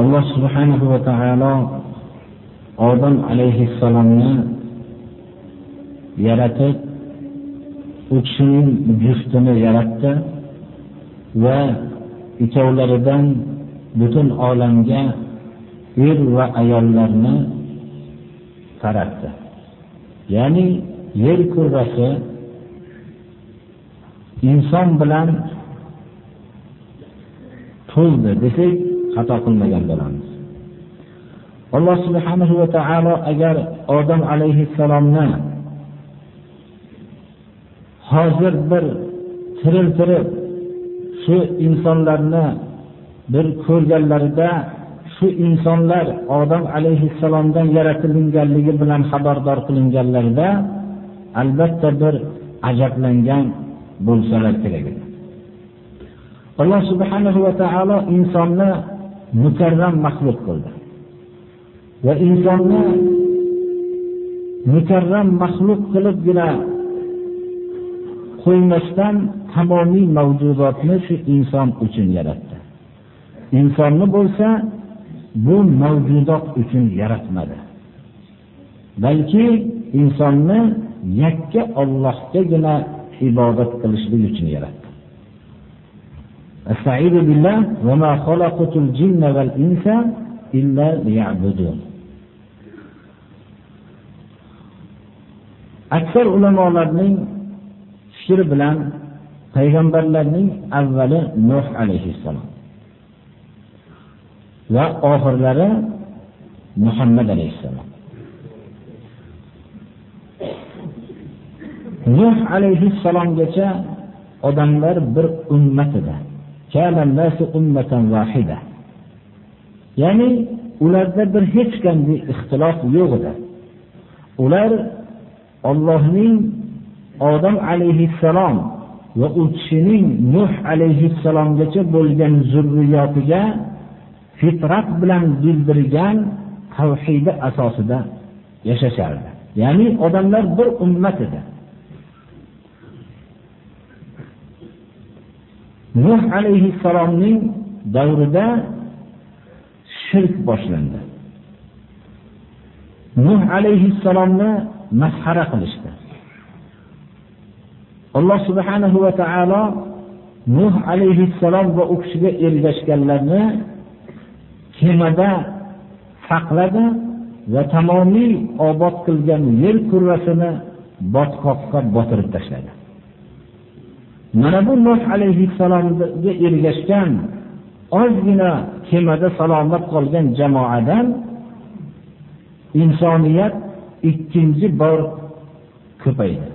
Alloh subhanahu va taolo odam alayhissalomni yaratib u kishining juftini yaratdi va ikkovlaridan butun olamga er va ayollarni taratdi. Ya'ni yer kurrasi inson bilan to'ldi desak xato qilmagan bo'lamiz. Alloh subhanahu va taolo agar odam alayhissalomni hozir bir tiriltirib shu insonlarni bir ko'rganlarida shu insonlar odam alayhissalomdan yaratilganligi bilan xabardor qilinganlarida albatta bir ajablangan bo'lsalar kerak edi. Alloh subhanahu va taolo insonni mukarram maxluq qildi va insonni mukarram maxluq qilibgina qo'ymasdan tamomiy mavjudotni shu inson uchun yaratdi. Insonni bo'lsa bu mavjudot uchun yaratmadi. Balki insonni yakka Allohgagina ibodat qilishlik uchun yaratdi. Estaizu billah ve ma halakutul cinne vel insa illa liya'budun. Aksar ulamolarning fikri bilan payg'ambarlarning avvali Nuh alayhissalom va oxirlari Muhammad alayhissalom. Nuh alayhissalomgacha odamlar bir ummat edi. Ya'ni ularda bir hech qanday ixtilof yo'q edi. Ular Allohning odam alayhissalom va u kishining nuh alayhissalomgacha bo'lgan zurriyotiga fitrat bilan bildirgan tavhidi asosida yashashardi. Ya'ni odamlar bir ummat edi. Nuh alayhissalomning davrida shirk boshlandi. Nuh alayhissalomni masxara qilishdi. Alloh subhanahu va taolo Nuh alayhissalom va u kishiga ergashganlarni kemada saqladi va tamomiy obod qilgan yer kurrasini botqoqqa botirib tashladi. Mana bu Nuh alayhissalomga ergashgan ozgina kemada salomat qolgan jamoadan insoniyat ikkinchi bor ko'paydi.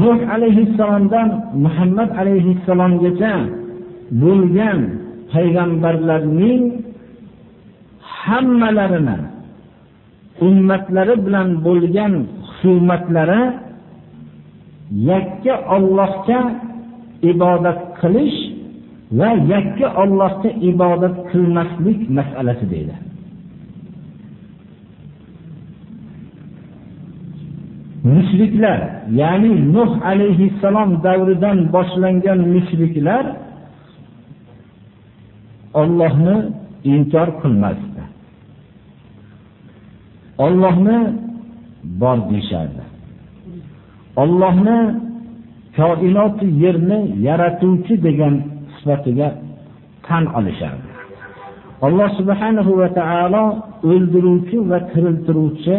Nuh alayhissalomdan Muhammad alayhissalomgacha bo'lgan payg'ambarlarning hammalarini ummatlari bilan bo'lgan husumatlari yakka Allohga ibodat qilish va yakka Allohga ibodat qilmaslik masalasi deydi. Mushriklar, ya'ni Nuh alayhissalom davridan boshlangan mushriklar Allohni inkor qilmasdi. Allohni bor deyishardi. Allohni koinot yerni yaratuvchi degan sifatiga tan olishardi. Alloh subhanahu va taolo o'ldiruvchi va tiriltiruvchi,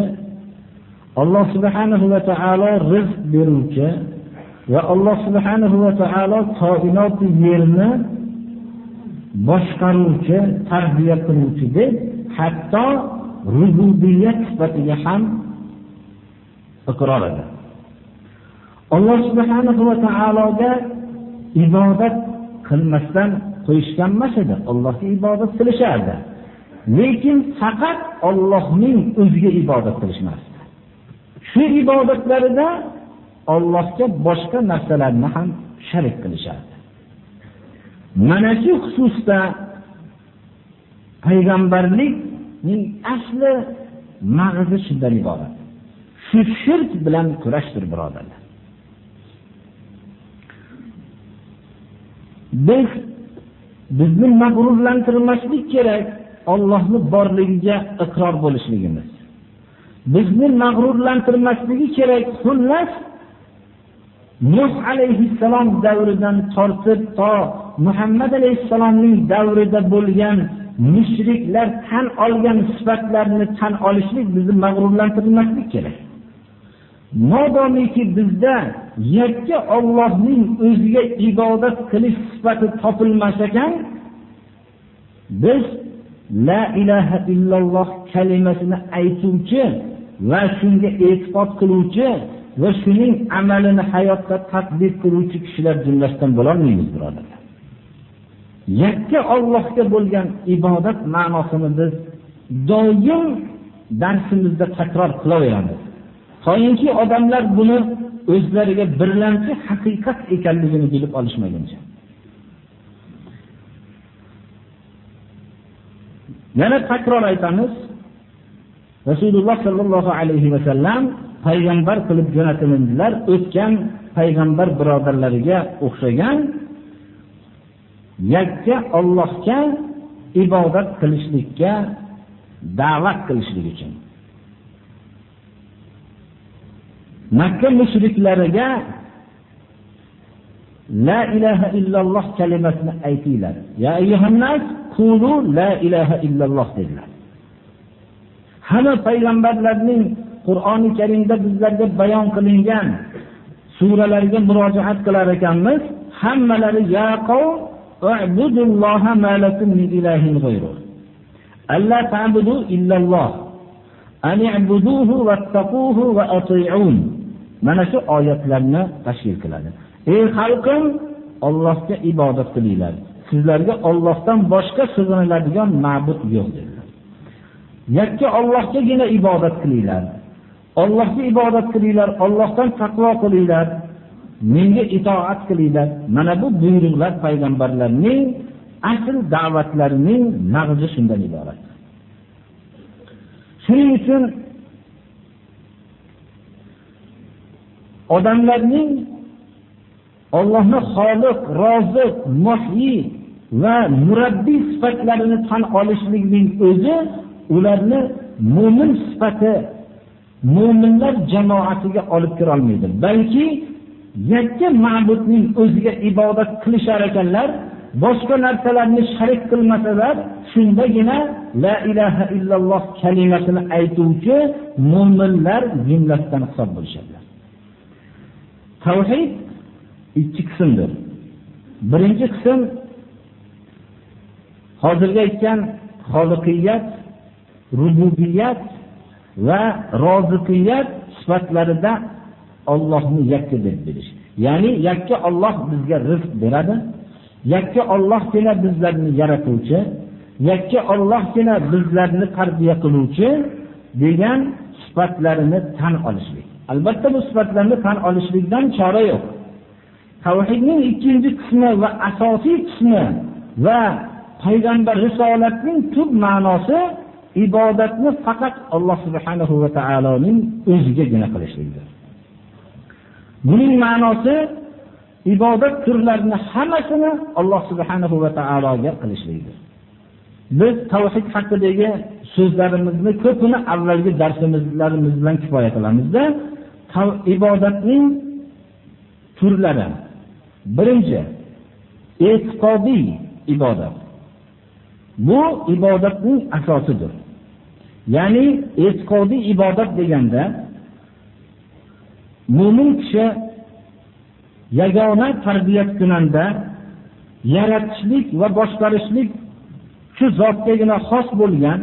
Alloh subhanahu va taolo rizq beruvchi va Alloh subhanahu va taolo koinot yerni boshqaruvchi, tarbiya qiluvchi deb hatto rububiyat sifatiga ham iqror edi. Alloh subhanahu va taologa ibodat qilmasdan qo'yishgan emas edi. Allohga ibodat qilishardi. Lekin faqat Allohning o'ziga ibodat qilishmasdi. Shu ibodatlarida Allohga boshqa narsalarni ham sharik qilishardi. Mana shu xususda payg'ambarlikning asli mag'zi shundan iborat. Shu shirk bilan kurashdir birodarlar. Biz bizni mag'rurlantirmaslik kerak Allohning borligiga iqror bo'lishligimiz. Bizni mag'rurlantirmasligi kerak xullas nuh alayhissalom davridan tortib to muhammad alayhissalomning davrida bo'lgan mushriklar tan olgan sifatlarni tan olishlik bizni mag'rurlantirmaslik kerak. Modomiki bizda yakka Allohning o'ziga ibodat qilish sifati topilmas ekan biz la ilaha illalloh kalimasini aytuvchi va shunga e'tiqod qiluvchi va shuning amalini hayotda tatbiq qiluvchi kishilar jumlasidan bo'lolmaymiz birodarlar. Yakka ollohga bo'lgan ibodat ma'nosini biz doim darsimizda takror qilaveramiz. Toinki odamlar buni o'zlariga birlamchi haqiqat ekanligini bilib olishmaguncha. Yana takror aytamiz rasululloh sallallohu alayhi va sallam payg'ambar qilib jo'natildilar o'tgan payg'ambar birodarlariga o'xshagan yakka Allohga ibodat qilishlikka da'vat qilishlik uchun. Makka mushriklariga la ilaha illalloh kalimasini aytinglar. Ya ayyuhannas qulu la ilaha illalloh dedilar. Hamma payg'ambarlarning qur'oni karimda bizlarga bayon qilingan suralarga murojaat qilar ekanmiz. Hammalari ya qavm a'budulloha ma lakum min ilahin g'ayruh alla ta'budu illalloh Ani'buduhu wattaquhu va ati'un. Mana shu oyatlarni tashkil qiladi. Ey xalqim Allohga ibodat qilinglar. Sizlarga Allohdan boshqa sig'iniladigan ma'bud yo'q dedilar. Yakka Allohgagina ibodat qilinglar. Allohga ibodat qilinglar Allohdan taqvo qilinglar. Menga itoat qilinglar. Mana bu buyruqlar payg'ambarlarning asl da'vatlarining mag'zi shundan iborat. Shuning uchun odamlarning Allohni xoliq roziq muhyi va murabbiy sifatlarini tan olishlikning o'zi ularni mu'min sifati mu'minlar jamoatiga olib kirolmaydi balki yakka ma'budning o'ziga ibodat qilishar ekanlar boshqa narsalarni sharik qilmasalar shundagina la ilaha illalloh kalimasini aytuvchi mu'minlar jumlasidan hisob bo'lishadi. Tavhid ikki qismdir. Birinchi qism hozirga aytgan xoliqiyat rububiyat va roziqiyat sifatlarida Allohni yakka deb bilish. Ya'ni yakka Alloh bizga rizq beradi yakka Allohgina bizlarni yaratuvchi yakka Allohgina bizlarni tarbiya qiluvchi degan sifatlarini tan olishlik. Albatta bu sifatlarni tan olishlikdan chora yo'q. Tavhidning ikkinchi qismi va asosiy qismi va payg'ambar risolatning tub ma'nosi ibodatni faqat alloh subhanahu va taoloning o'zigagina qilishlikdir buning ma'nosi ibodat turlarini hammasini alloh subhanahu va taologa qilishlikdir biz tavhid haqidagi so'zlarimizni ko'pini avvalgi darsimizlarimiz bilan kifoya qilamizda ibodatning turlari. Birinchi e'tiqodiy ibodat. Bu ibodatning asosidir. Ya'ni e'tiqodiy ibodat deganda mu'min kishi yagona tarbiyat kunanda yaratishlik va boshqarishlik shu zotgagina xos bo'lgan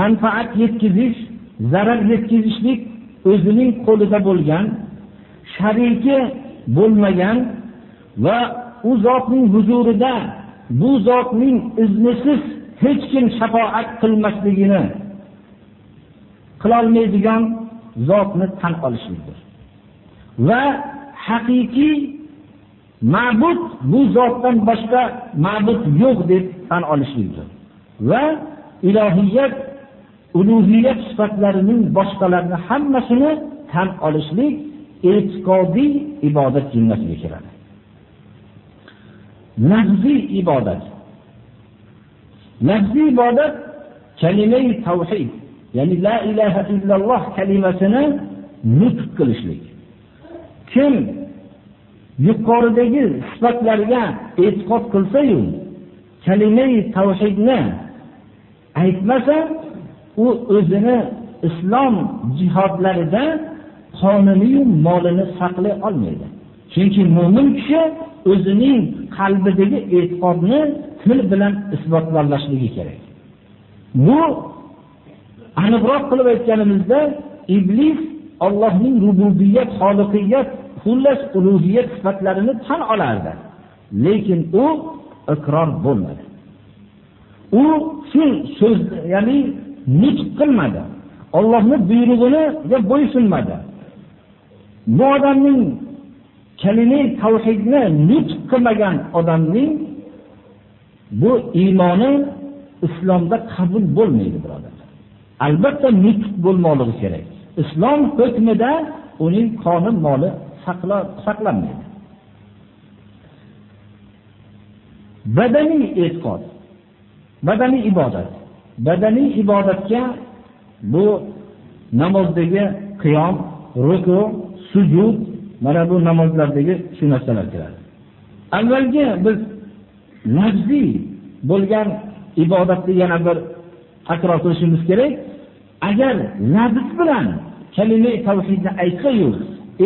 manfaat yetkazish zarar yetkazishlik o'zining qo'lida bo'lgan shariki bo'lmagan va u zotning huzurida bu zotning iznisiz hech kim shafoat qilmasligini qilolmaydigan zotni tan olishlikdir. Va haqiqiy ma'bud bu zotdan boshqa ma'bud yo'q deb tan olishlikdir. Va ilohiyat ulug'iyat sifatlarining boshqalarini hammasini tan olishlik e'tiqodiy ibodat jumlasiga kiradi. Lafziy ibodat. Lafziy ibodat kalimai tavhid ya'ni la ilaha illalloh kalimasini nutq qilishlik. Kim yuqoridagi sifatlarga e'tiqod qilsa-yu, kalimai tavhidni aytmasa u o'zini islom jihodlarida qonuniyu molini saqlay olmaydi chunki mo'min kishi o'zining qalbidagi e'tiqodni til bilan isbotlanlashligi kerak bu aniqroq qilib aytganimizda iblis Allohning rububiyat, xoliqiyat, xullas ulug'iyat sifatlarini tan olardi. Lekin u iqror bo'lmadi. U shu so'z, ya'ni nutq qilmadi. Allohning buyrug'iga bo'ysunmadi. Bu odamning kalima tavhidni nutq qilmagan odamning bu iymoni islomda qabul bo'lmaydi, birodarlar. Albatta nutq bo'lmoqligi kerak. Islom hukmida uning qoni moli saqlanmaydi. Badaniy e'tiqod, badaniy ibodat. Badaniy ibodatga bu namozdagi qiyom, ruku, sujud, mana bu namozlardagi shu narsalar kiradi. Avvalgi biz nafsiy bo'lgan ibodatni yana bir takror qilishimiz kerak. Agar nafs bilan kalima tavhidni aytsa-yu,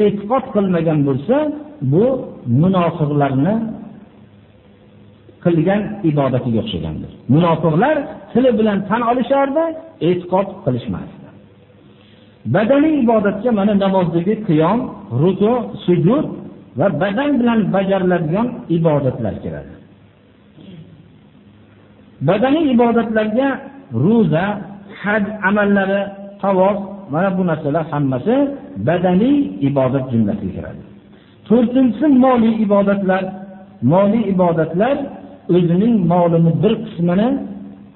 e'tiqod qilmagan bo'lsa, bu munofiqlarni qilgan ibodatiga o'xshagandir. Munofiqlar tili bilan tan olishardi, e'tiqod qilishmasdi. Badaniy ibodatga mana namozdagi qiyom, ruku, sujud va badan bilan bajariladigan ibodatlar kiradi. Badaniy ibodatlarga roza, haj amallari, tavof, mana bu narsalar hammasi badaniy ibodat jumlasiga kiradi. To'rtinchisi moliy ibodatlar. Moliy ibodatlar o'zining molini bir qismini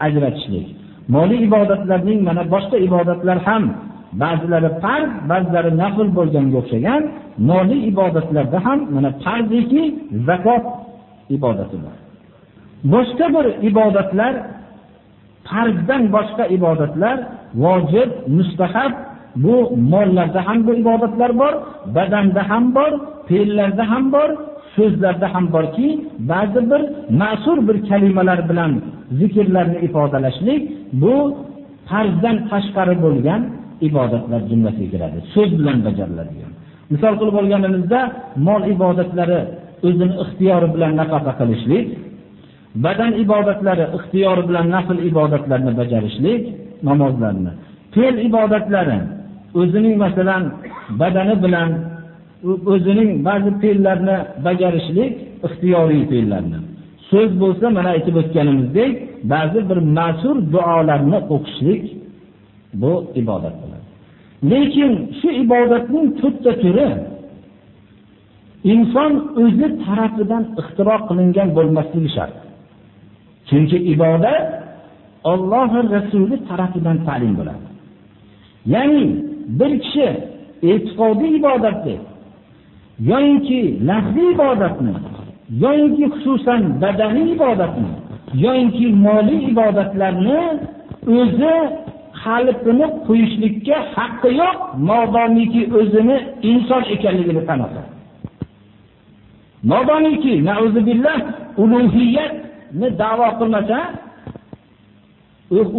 ajratishlik. Moliy ibodatlarning mana boshqa ibodatlar ham ba'zilari farz, ba'zilari nafl bo'lganga o'xshagan moliy ibodatlarda ham mana farzdiki zakot ibodati bor. Boshqa bir ibodatlar farzdan boshqa ibodatlar vojib, mustahab bu mollarda ham bu ibodatlar bor, badanda ham bor, fe'llarda ham bor, so'zlarda ham borki, ba'zi bir ma'sur bir kalimalar bilan zikrlarni ifodalashlik bu farzdan tashqari bo'lgan ibodatlar jumlasiga kiradi. So'z bilan bajariladigan. Misol qilib olganimizda mol ibodatlari o'zini ixtiyori bilan nafaqa qilishlik, badan ibodatlari ixtiyori bilan nafl ibodatlarni bajarishlik, namozlarni. Fe'l ibodatlari o'zining masalan badani bilan o'zining ba'zi fe'llarni bajarishlik, ixtiyoriy fe'llarni. So'z bo'lsa mana aytib o'tganimizdek, ba'zi bir ma'sur duolarni o'qishlik bu ibodat bo'ladi. Lekin shu ibodatning to'rtta turi inson o'zi tarafidan ixtiro qilingan bo'lmasligi shart. Chunki ibodat Alloh va Rasuli tarafidan ta'lim bo'ladi. Ya'ni bir kishi e'tiqodiy ibodatni yoyinki lafziy ibodatni yoyinki xususan badaniy ibodatni yoyinki moliy ibodatlarni o'zi qalbini qo'yishlikka haqqi yo'q, modomiki o'zini inson ekanligini tan olsa. Modomiki nauzubillah ulug'iyatni da'vo qilmasa,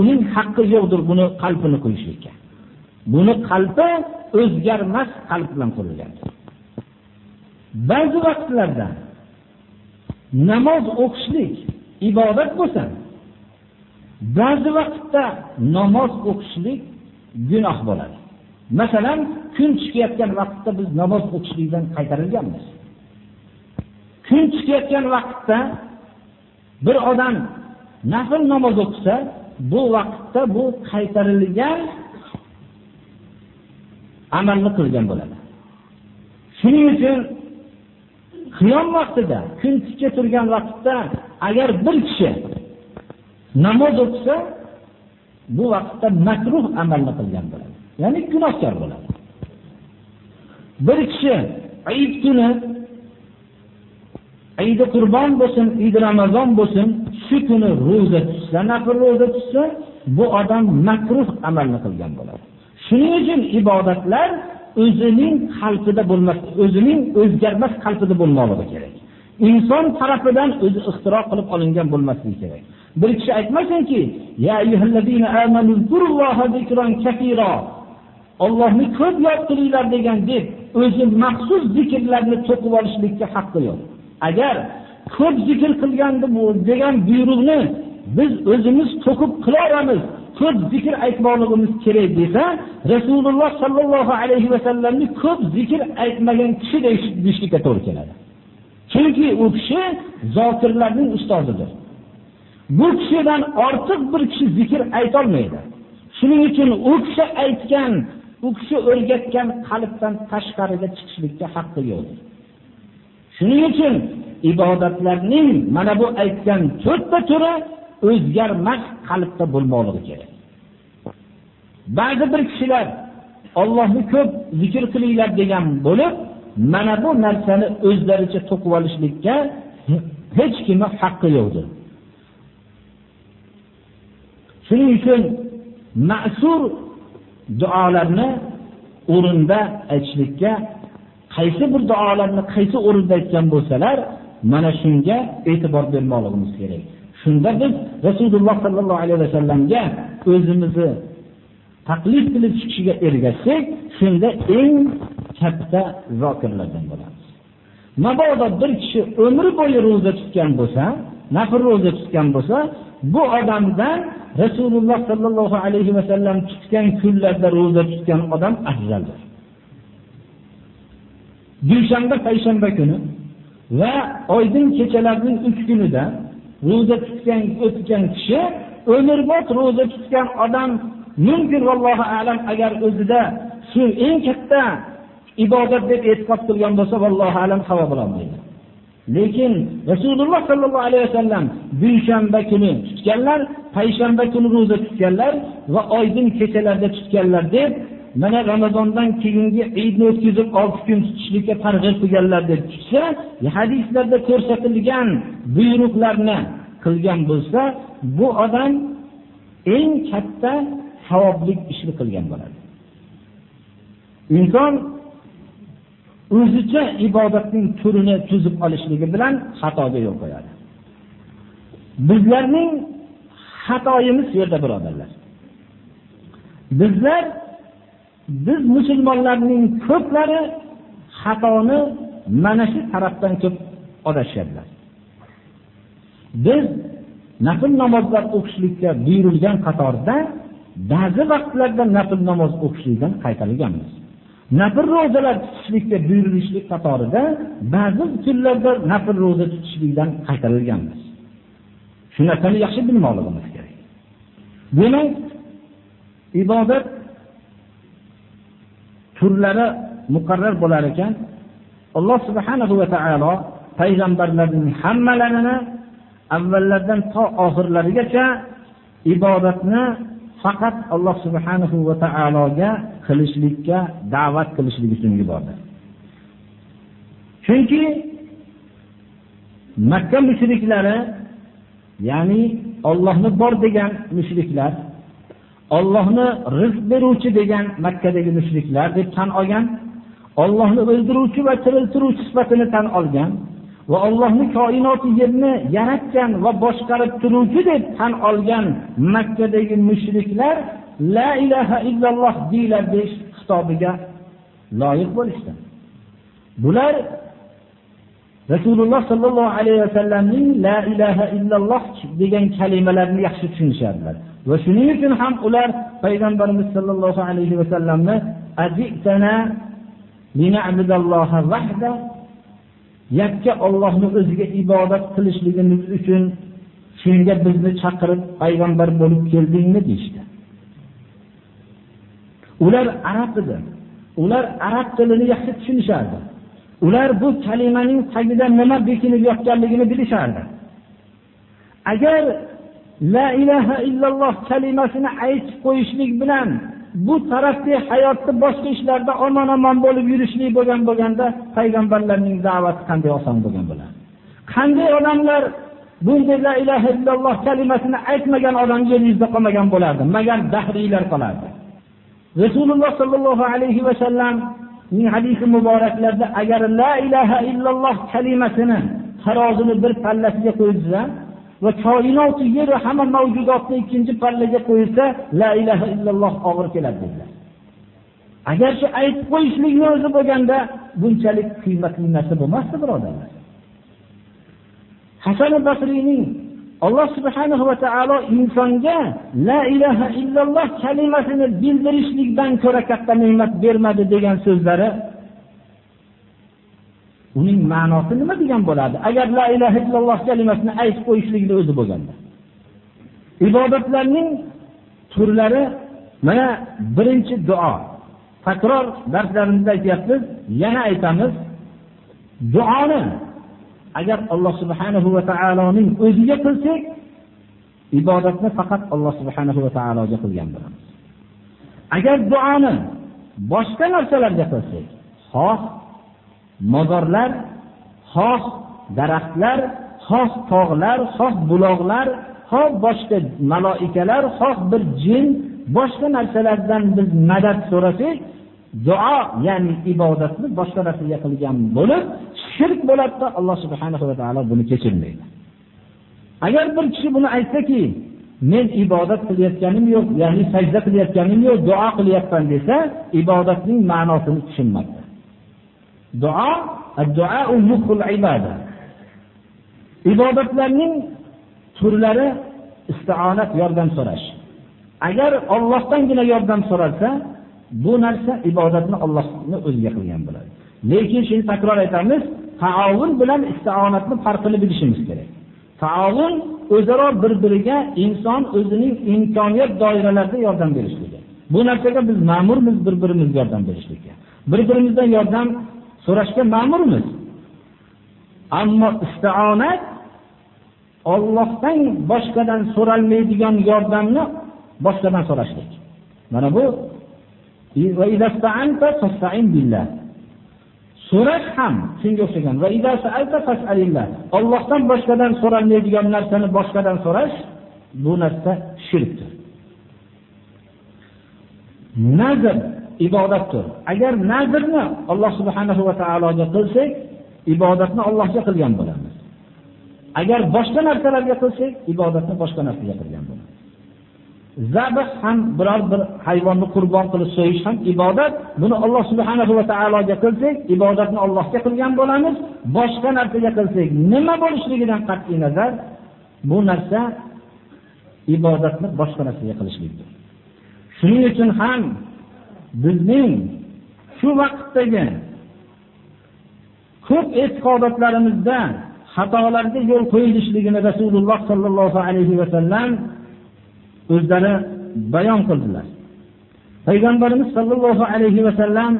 uning haqqi yo'qdir buni qalbini qo'yishlikka. Buni qalbi o'zgarmas qalb bilan qurilgan. Ba'zi vaqtlarda namoz o'qishlik ibodat bo'lsa, ba'zi vaqtda namoz o'qishlik gunoh bo'ladi. Masalan, kun chiqayotgan vaqtda biz namoz o'qishlikdan qaytarilganmiz. Kun chiqayotgan vaqtda bir odam nafl namoz o'qisa bu vaqtda bu qaytarilgan amalni qilgan bo'ladi shuning uchun qiyom vaqtida kun tikka turgan vaqtda agar bir kishi namoz o'qisa bu vaqtda makruh amalni qilgan bo'ladi ya'ni gunohkor bo'ladi bir kishi ayit kuni Eid Qurbon bo'lsin, Eid Ramazon bo'lsin, shu kuni roza tutsa, nafl roza tutsa, bu odam makruh amalni qilgan bo'ladi. Shuning uchun ibodatlar o'zining qalbida bo'lmas, o'zining o'zgarmas qalbida bo'lmoqligi kerak. Inson tarafidan o'zi ixtiro qilib olingan bo'lmasligi kerak. Bir kishi aytmasinki, ya ayyuhallazina amanu zkurulloha zikran katira. Allohni ko'p yod qilinglar degan deb o'zi maxsus zikrlarni to'qib olishlikka haqqi yo'q. Agar ko'p zikr qilgandim degan buyruqni biz o'zimiz to'qib qila olamiz, ko'p zikr aytmoqligimiz kerak desa, Rasululloh sallallohu alayhi vasallamni ko'p zikr aytmagan kishi deyishlikka to'g'ri keladi. Chunki u kishi zokirlarning ustozidir. Bu kishidan ortiq bir kishi zikr aytolmaydi. Shuning uchun u kishi aytgan, u kishi o'rgatgan qalbdan tashqariga chiqishlikka haqqi yo'qdir. Shuning uchun ibodatlarning mana bu aytgan to'rtta turi o'zgarmas qalbda bo'lmoqligi kerak. Ba'zi bir kishilar Allohni ko'p zikr qilinglar degan bo'lib, mana bu narsani o'zlaricha to'qib olishlikka hech kimning haqqi yo'qdir. Shuning uchun ma'sur duolarni o'rinda aytishlikka qaysi bir duolarni qaysi o'rinda aytgan bo'lsalar, mana shunga e'tibor bermoqligimiz kerak. Shunda biz Rasululloh sallallohu alayhi vasallamga o'zimizni taqlid qilib chiqishiga ergashsak, shunda eng katta zokirlardan bo'lamiz. Mabodo bir kishi umri bo'yi roza tutgan bo'lsa, nafr roza tutgan bo'lsa, bu odamdan Rasululloh sallallohu alayhi vasallam tutgan kunlarda roza tutgan odam afzaldir. Dushanba, payshanba kuni va oydin kechalarning 3 kunida roza tutgan o'tgan kishi umrbod roza tutgan odam mumkin vallohu alam agar o'zida shu eng katta ibodat deb e'tiqod qilgan bo'lsa vallohu alam savob bo'lolmaydi. Lekin Rasululloh sallallohu alayhi vasallam dushanba kuni tutganlar, payshanba kuni roza tutganlar va oydin kechalarda tutganlar deb mana Ramazondan keyingi Eidni o'tkazib 6 kun tutishlikka targ'ib qilganlar deb tutsa, e, hadislarda ko'rsatilgan buyruqlarni qilgan bo'lsa, bu odam eng katta savoblik ishni qilgan bo'ladi. Inson o'zicha ibodatning turini tuzib olishligi bilan xatoga yo'l qo'yadi. Bizlarning xatoyimiz yerda birodarlar. Bizlar biz musulmonlarning ko'plari xatoni mana shu tarafdan ko'p odashyaptilar. Biz nafl namozlar o'qishlikka buyurilgan qatorda ba'zi vaqtlarda nafl namoz o'qishlikdan qaytarilganmiz. Nafl ro'zalar tutishlikka buyurilishlik qatorida ba'zi kunlarda nafl ro'za tutishlikdan qaytarilganmiz. Shu narsani yaxshi bilmoqligimiz kerak. Demak, ibodat turlari muqarrar bo'lar ekan, Alloh subhanahu va taolo payg'ambarlarning hammalarini avvallardan to oxirlarigacha ibodatni faqat Alloh subhanahu va taologa qilishlikka da'vat qilishlik uchun yubordi. Chunki Makka mushriklari, ya'ni Allohni bor degan mushriklar, Allohni rizq beruvchi degan Makkadagi mushriklar deb tan olgan, Allohni o'ldiruvchi va tiriltiruvchi sifatini tan olgan va Allohni koinoti yerni yaratgan va boshqarib turuvchi deb tan olgan Makkadagi mushriklar la ilaha illalloh deylar deish xitobiga loyiq bo'lishdi. Bular Rasululloh sallallohu alayhi vasallamning la ilaha illalloh degan kalimalarini yaxshi tushunishadilar. Va shuning uchun ham ular payg'ambarimiz sallallohu alayhi vasallamni azitana lina'budalloha vahda yakka Allohni o'ziga ibodat qilishligimiz uchun Shunga bizni chaqirib payg'ambar bo'lib keldingmi deyishdi. Ular arab edi. Ular arab tilini yaxshi tushunishardi. Ular bu kalimaning tagida nima bekinib yotganligini bilishardi. Agar la ilaha illalloh kalimasini aytib qo'yishlik bilan bu tarafdagi hayotni boshqa ishlarda omon-omon bo'lib yurishlik bo'lgan bo'lganda payg'ambarlarning da'vati qanday oson bo'lgan bo'ladi. Qanday odamlar bunday la ilaha illalloh kalimasini aytmagan odam yer yuzida qolmagan bo'lardi, magar dahriylar qolardi. Rasululloh sallallohu alayhi va sallam ning hadisi muboraklarida agar la ilaha illalloh kalimasini tarozini bir pallasiga qo'yilsa va koinoti yer hamma mavjudotni ikkinchi pallaga qo'yilsa la ilaha illalloh og'ir keladi dedilar. Agar shu aytib qo'yishlikni o'zi bo'lganda bunchalik qiymatli narsa bo'lmasdi birodarlar. Hasan Basriyning Alloh subhanahu va taolo insonga la ilaha illalloh kalimasini bildirishlikdan ko'ra katta ne'mat bermadi degan so'zlari uning ma'nosi nima degan bo'ladi? Agar la ilaha illalloh kalimasini aytib qo'yishlikni o'zi bo'lganda. Ibodatlarning turlari mana birinchi duo. Takror darslarimizda aytyapmiz, yana aytamiz. Duoni agar Alloh subhanahu va taoloning o'ziga qilsak, ibodatni faqat Alloh subhanahu va taologa qilgan bo'lamiz. Agar duoni boshqa narsalarga qilsak, xoh mozorlar, xoh daraxtlar, xoh tog'lar, xoh buloqlar, xoh boshqa maloikalar, xoh bir jin, boshqa narsalardan biz madad so'rasak, duo ya'ni ibodatni boshqa narsaga qilgan bo'lib shirk bo'ladida alloh subhanahu va taolo buni kechirmaydi agar bir kishi buni aytsaki men ibodat qilayotganim yo'q ya'ni sajda qilayotganim yo'q duo qilyapman desa ibodatning ma'nosini tushunmaydi. Duo ibodatlarning turlari istionat yordam so'rash agar Allohdangina yordam so'ralsa bu narsa ibodatni Allohni o'ziga qilgan bo'ladi. Lekin shuni takror aytamiz, taovun bilan istionatni farqini bilishimiz kerak. Taovun o'zaro bir-biriga inson o'zining imkoniyat doiralarida yordam berishligi. Bu narsaga biz ma'murmiz bir-birimizga yordam berishlikka. Bir-birimizdan yordam so'rashga ma'murmiz. Ammo istionat Allohdan boshqadan so'ralmaydigan yordamni boshqadan so'rashlik. Mana bu so'rash ham shunga o'xshagan Allohdan boshqadan so'ralmaydigan narsani boshqadan so'rash bu narsa shirkdir nazr ibodatdir agar nazrni Alloh subhanahu va taologa qilsak ibodatni Allohga qilgan bo'lamiz agar boshqa narsalarga qilsak ibodatni boshqa narsaga qilgan bo'lamiz zabh ham biror bir hayvonni qurbon qilib so'yish ham ibodat. Buni Alloh subhanahu va taologa qilsak, ibodatni Allohga qilgan bo'lamiz. Boshqa narsaga qilsak, nima bo'lishligidan qat'iy nazar bu narsa ibodatni boshqa narsaga qilishlikdir. Shuning uchun ham bizning shu vaqtdagi ko'p e'tiqodotlarimizda xatolarga yo'l qo'yilishligini Rasululloh sollallohu alayhi va sallam o'zlari bayon qildilar. Payg'ambarimiz sollallohu alayhi va sallam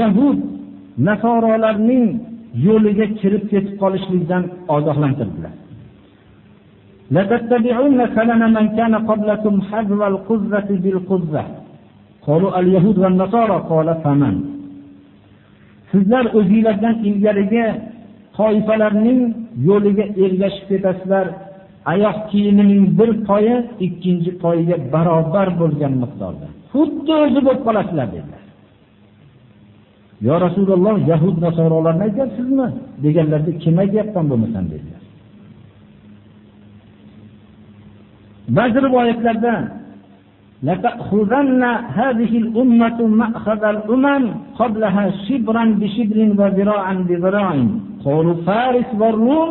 Yahud nasorolarning yo'liga kirib ketib qolishlikdan ogohlantirdilar. لتتبعون سنن من كان قبلكم حذو القذة بالقذة قالوا اليهود والنصارى قال فمن sizlar o'zinglardan ilgarigi toifalarning yo'liga ergashib ketasizlar oyoq kiyimining bir poyi ikkinchi poyiga barobar bo'lgan miqdorda xuddi o'zi bo'lib qolasizlar dedilar yo rasululloh yahud nasorolarni aytyapsizmi deganlarda kim aytyapman bo'lmasam dedilar ba'zi rivoyatlarda لتأخذن هذه الأمة مأخذ الأمم قبلها شبرا بشبر وذراعا بذراع قالوا فارس والروم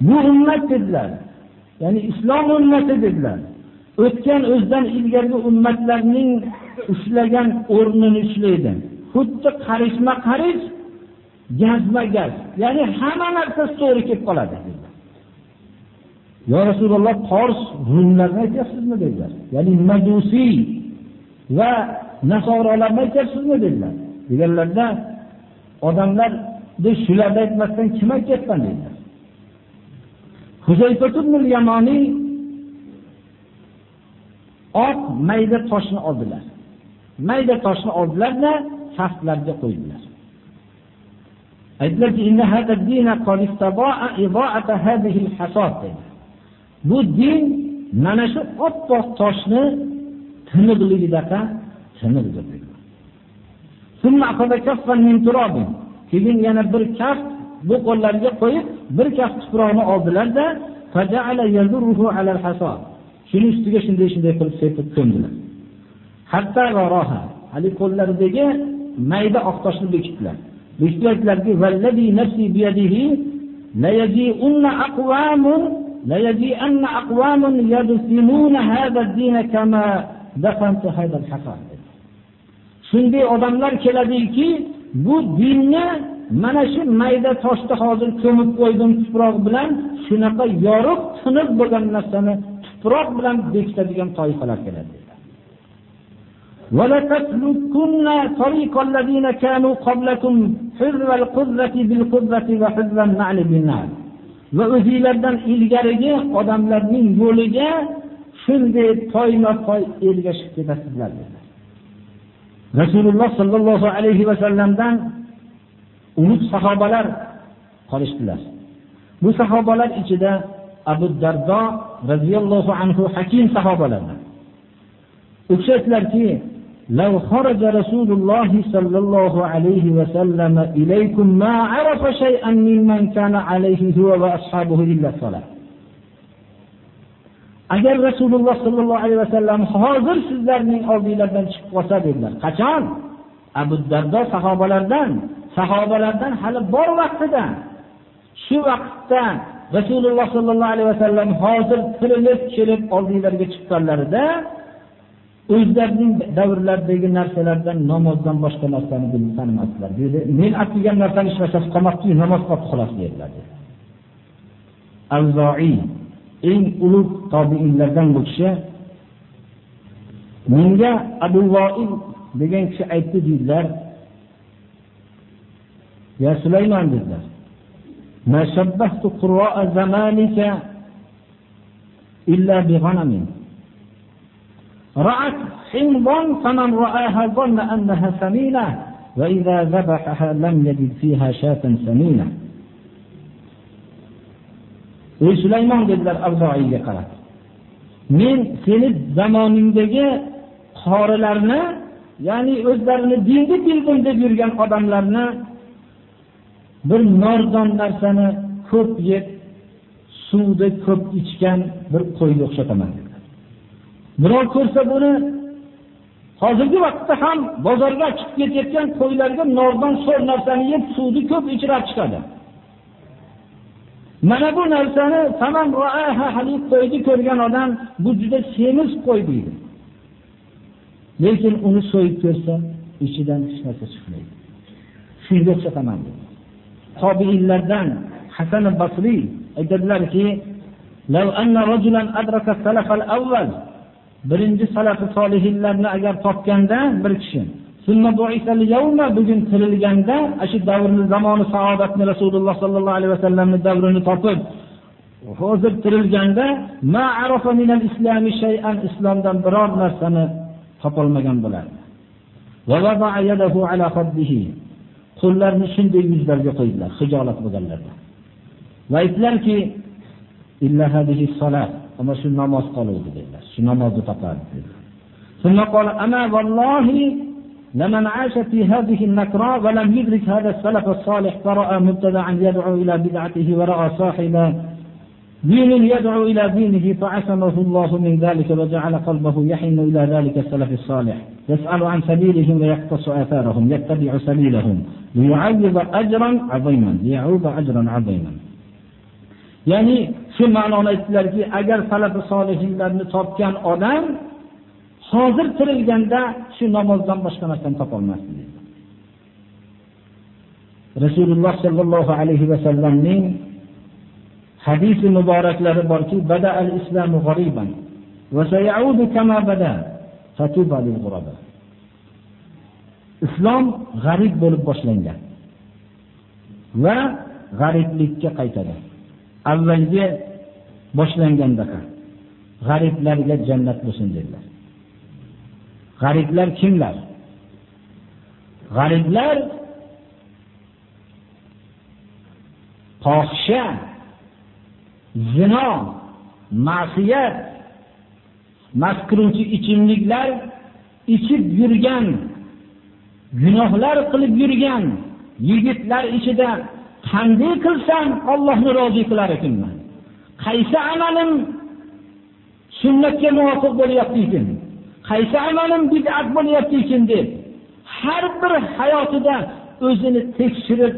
bu ummat dedilar ya'ni islom ummati dedilar o'tgan o'zidan ilgargi ummatlarning ushlagan o'rnini ushlaydi xuddi qarishma qarish gazma gaz ya'ni hamma narsasi to'g'ri kelib qoladi Ya rasululloh qors rumlarni aytyapsizmi dedilar. Ya'ni majusiy va nasorolarni aytyapsizmi dedilar. Deganlarda odamlar shularni aytmasdan kim aytyapman dedilar. Yamoniy oq mayda toshni oldilar. Mayda toshni oldilarda saftlarga qo'ydilar. Aytdilarki Bu din mana shu oppoq toshni tiniqligidaqa tiniqdir deydi. Keyin yana bir kaft bu qo'llariga qo'yib, bir kaft tuproqni oldilar-da, faja'ala yadurruhu ala al-hasa. Shuni ustiga shunday shunday qilib sepib ko'mdilar. Hatta varoha, hali qo'llaridagi mayda oq toshni bekitdilar. Bekitdilarki, "Vallazi nafsi biyadihi la yaji'unna aqwamun ليجيئن أقوام يدفنون هذا الدين كما دفنت هذا الحصى shunday odamlar keladiki bu dinni mana shu mayda toshni hozir ko'mib qo'ydim tuproq bilan shunaqa yorug' tiniq bo'lgan narsani tuproq bilan bekitadigan toifalar keladi ولتسلكن طريق الذين كانوا قبلكم حذو القذة بالقذة وحذو النعل بالنعل va o'zinglardan ilgarigi odamlarning yo'liga shunday toyma toy ergashib ketasizlar dedi. rasululloh sallallohu alayhi va sallamdan umid sahobalar qolishdilar bu sahobalar ichida abu dardo radhiyallohu anhu hakim sahobalardan u kishi لو خرج رسول الله صلى الله عليه وسلم إليكم ما عرف شيئا ممن كان عليه هو وأصحابه إلا الصلاة agar rasululloh sollallohu alayhi vasallam hozir sizlarning oldinglardan chiqib qolsa dedilar qachon abu dardo sahobalardan sahobalardan hali bor vaqtida shu vaqtda rasululloh sollallohu alayhi vasallam hozir tirilib kelib oldinglarga chiqqanlarida o'zlarining davrlaridagi narsalardan namozdan boshqa narsani tanimasdilar deydi men olib kelgan narsani hech narsasi qolmabdiyu namoz qolibdi xolos deydilar avzoiy eng ulug' tobiinlardan bu kishi menga abu voil degan kishi aytdi deydilar ya sulaymon dedilar ما شبهت قراء زمانك إلا بغنم رأت حمضا فمن رآها ظن أنها سمينة وإذا ذبحها لم يجد فيها شاة سمينة ey sulaymon dedilar avzoiyga qarab men seni zamoningdagi qorilarni ya'ni o'zlarini dinni bildim deb yurgan odamlarni bir nordon narsani ko'p yeb suvni ko'p ichgan bir qo'yga o'xshataman birov ko'rsa buni hozirgi vaqtda ham bozorga chiqib ketayotgan qo'ylarga nordon so'r narsani yeb suvni ko'p ichirib chiqadi. Mana bu narsani haligi qo'yni ko'rgan odam bu juda semiz qo'y deydi. Lekin uni so'yib ko'rsa ichidan hech narsa chiqmaydi. Shunga o'xshataman tobiinlardan hasan al-Basri aytadilarki, birinchi salafi solihinlarni agar topganda bir kishi. Bugun tirilganda shu davrni zamoni saodatni rasululloh sollallohu alayhi vasallamni davrini topib hozir tirilganda islomdan biror narsani topolmagan bo'lardi. Qo'llarini shunday yuzlariga qo'ydilar hijolat bo'lganlarda va aytdilarki ana shu namoz qoluvdi dedilar shu namozni topardi dedilar لمن عاش في هذه النكراء ولم يدرك هذا السلف الصالح فرأى مبتدعا يدعو إلى بدعته ورأى صاحب دين يدعو إلى دينه فعصمه الله من ذلك وجعل قلبه يحن إلى ذلك السلف الصالح. يسأل عن سبيلهم ويقتص آثارهم يتبع سبيلهم ليعوض أجرا عظيما ليعوض أجرا عظيما. ya'ni shu ma'noni aytdilarki agar salafi solihinlarni topgan odam hozir tirilganda shu namozdan boshqa narsani topolmasdi rasululloh sollallohu alayhi vasallamning hadisi muboraklari borki bada al islamu g'ariban va sayaudu kama bada fatuba lil ghuraba islom g'arib bo'lib boshlangan va g'ariblikka qaytadi. Avvalgi boshlangandaqa g'ariblarga jannat bo'lsin dedilar. G'ariblar kimlar? G'ariblar fohisha zino ma'siyat mast qiluvchi ichimliklar ichib yurgan gunohlar qilib yurgan yigitlar ichida qanday qilsam Allohni rozi qilar ekanman. Qaysi amalim sunnatga muvofiq bo'lyapti ekan qaysi amalim bid'at bo'lyapti ekan deb har bir hayotida o'zini tekshirib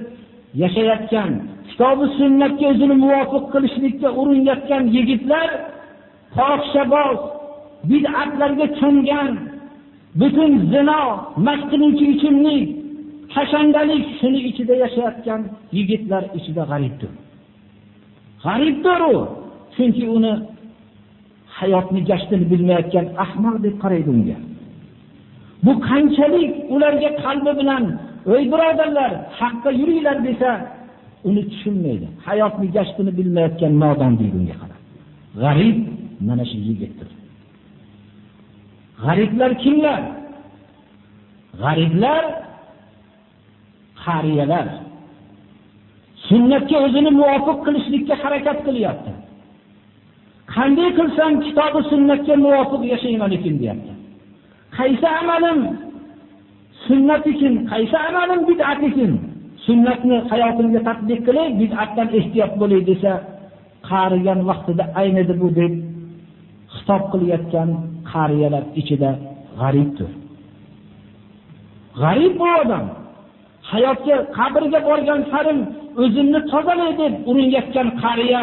yashayotgan kitobi sunnatga o'zini muvofiq qilishlikka urinayotgan yigitlar fohishaboz bid'atlarga cho'mgan butun zino mast qiluvchi ichimlik hashandalik shuni ichida yashayotgan yigitlar ichida g'aribdir. G'aribdir u chunki uni hayotni gashtini bilmayotgan ahmoq deb qaraydi unga. Bu qanchalik ularga qalbi bilan ey birodarlar haqqa yuringlar desa uni tushunmaydi. Hayotni gashtini bilmayotgan nodon deydi unga qarab g'arib mana shu yigitdir. G'ariblar kimlar? G'ariblar qariyalar. Sunnatga o'zini muvofiq qilishlikka harakat qilyapti. Qanday qilsam kitobi sunnatga muvofiq yashayman ekan deyapti. Qaysi amalim sunnat ekan qaysi amalim bid'at ekan sunnatni hayotimga tatbiq qilay bid'atdan ehtiyot bo'lay desa qarigan vaqtida aynidi bu deb xitob qilayotgan qariyalar ichida g'aribdir. G'arib bu odam. Hayotga qabrga borgan sarim o'zimni tozalay deb urinayotgan qariya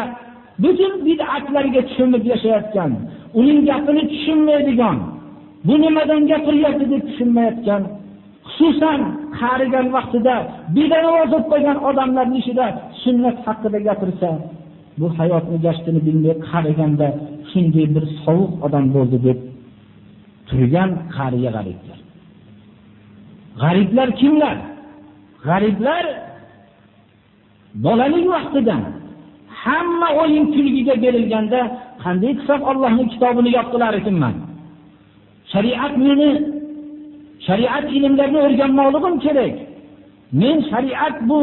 butun bid'atlarga tushunib yashayotgan uning gapini tushunmaydigan bu nimadan gapiryapti deb tushunmayotgan xususan qarigan vaqtida benamoz bo'lib qolgan odamlarni ishida sunnat haqida gapirsa bu hayotni gashtini bilmay qariganda shunday bir sovuq odam bo'ldi deb turgan qariya g'aribdir. G'ariblar kimlar? G'ariblar bolalik vaqtidan hamma o'yin kulgiga berilganda qanday qilsam Allohning kitobini yod ekanman shariat meni shariat ilmlarini o'rganmoqligim kerak. Men shariat bu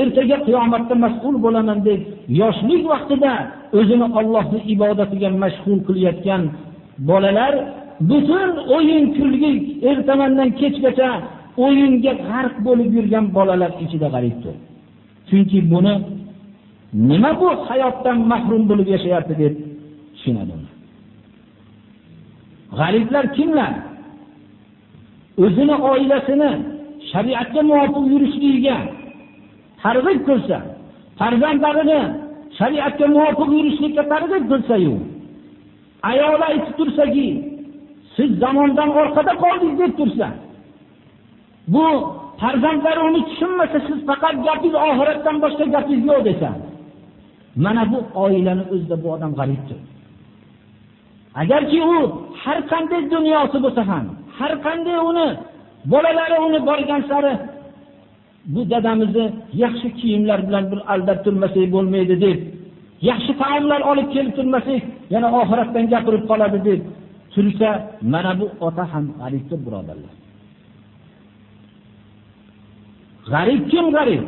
ertaga qiyomatda mas'ul bo'laman deb yoshlik vaqtida o'zini Allohning ibodatiga mashg'ul qilayotgan bolalar butun o'yin kulgi ertamandan kechgacha o'yinga g'arq bo'lib yurgan bolalar ichida g'aribdir chunki buni nima bu hayotdan mahrum bo'lib yashayapti deb tushunadi g'ariblar kimlar? O'zini oilasini shariatga muvofiq yurishligiga targ'ib qilsa farzandlarini shariatga muvofiq yurishlikka targ'ib qilsayu ayoli aytib tursaki siz zamondan orqada qoldingiz deb tursa bu farzandlari uni tushunmasa siz faqat gapingiz oxiratdan boshqa gapingiz yo'q desa mana bu oilani o'zida bu odam g'aribdir. Agarki u har qanday dunyosi bo'lsa ham har qanday uni bolalari uni borgan sari bu dadamizni yaxshi kiyimlar bilan bir aldab turmasak bo'lmaydi deb yaxshi taomlar olib kelib turmasak yana oxiratdan gapirib qoladi deb tursa mana bu ota ham g'aribdir birodarlar. G'arib kim g'arib?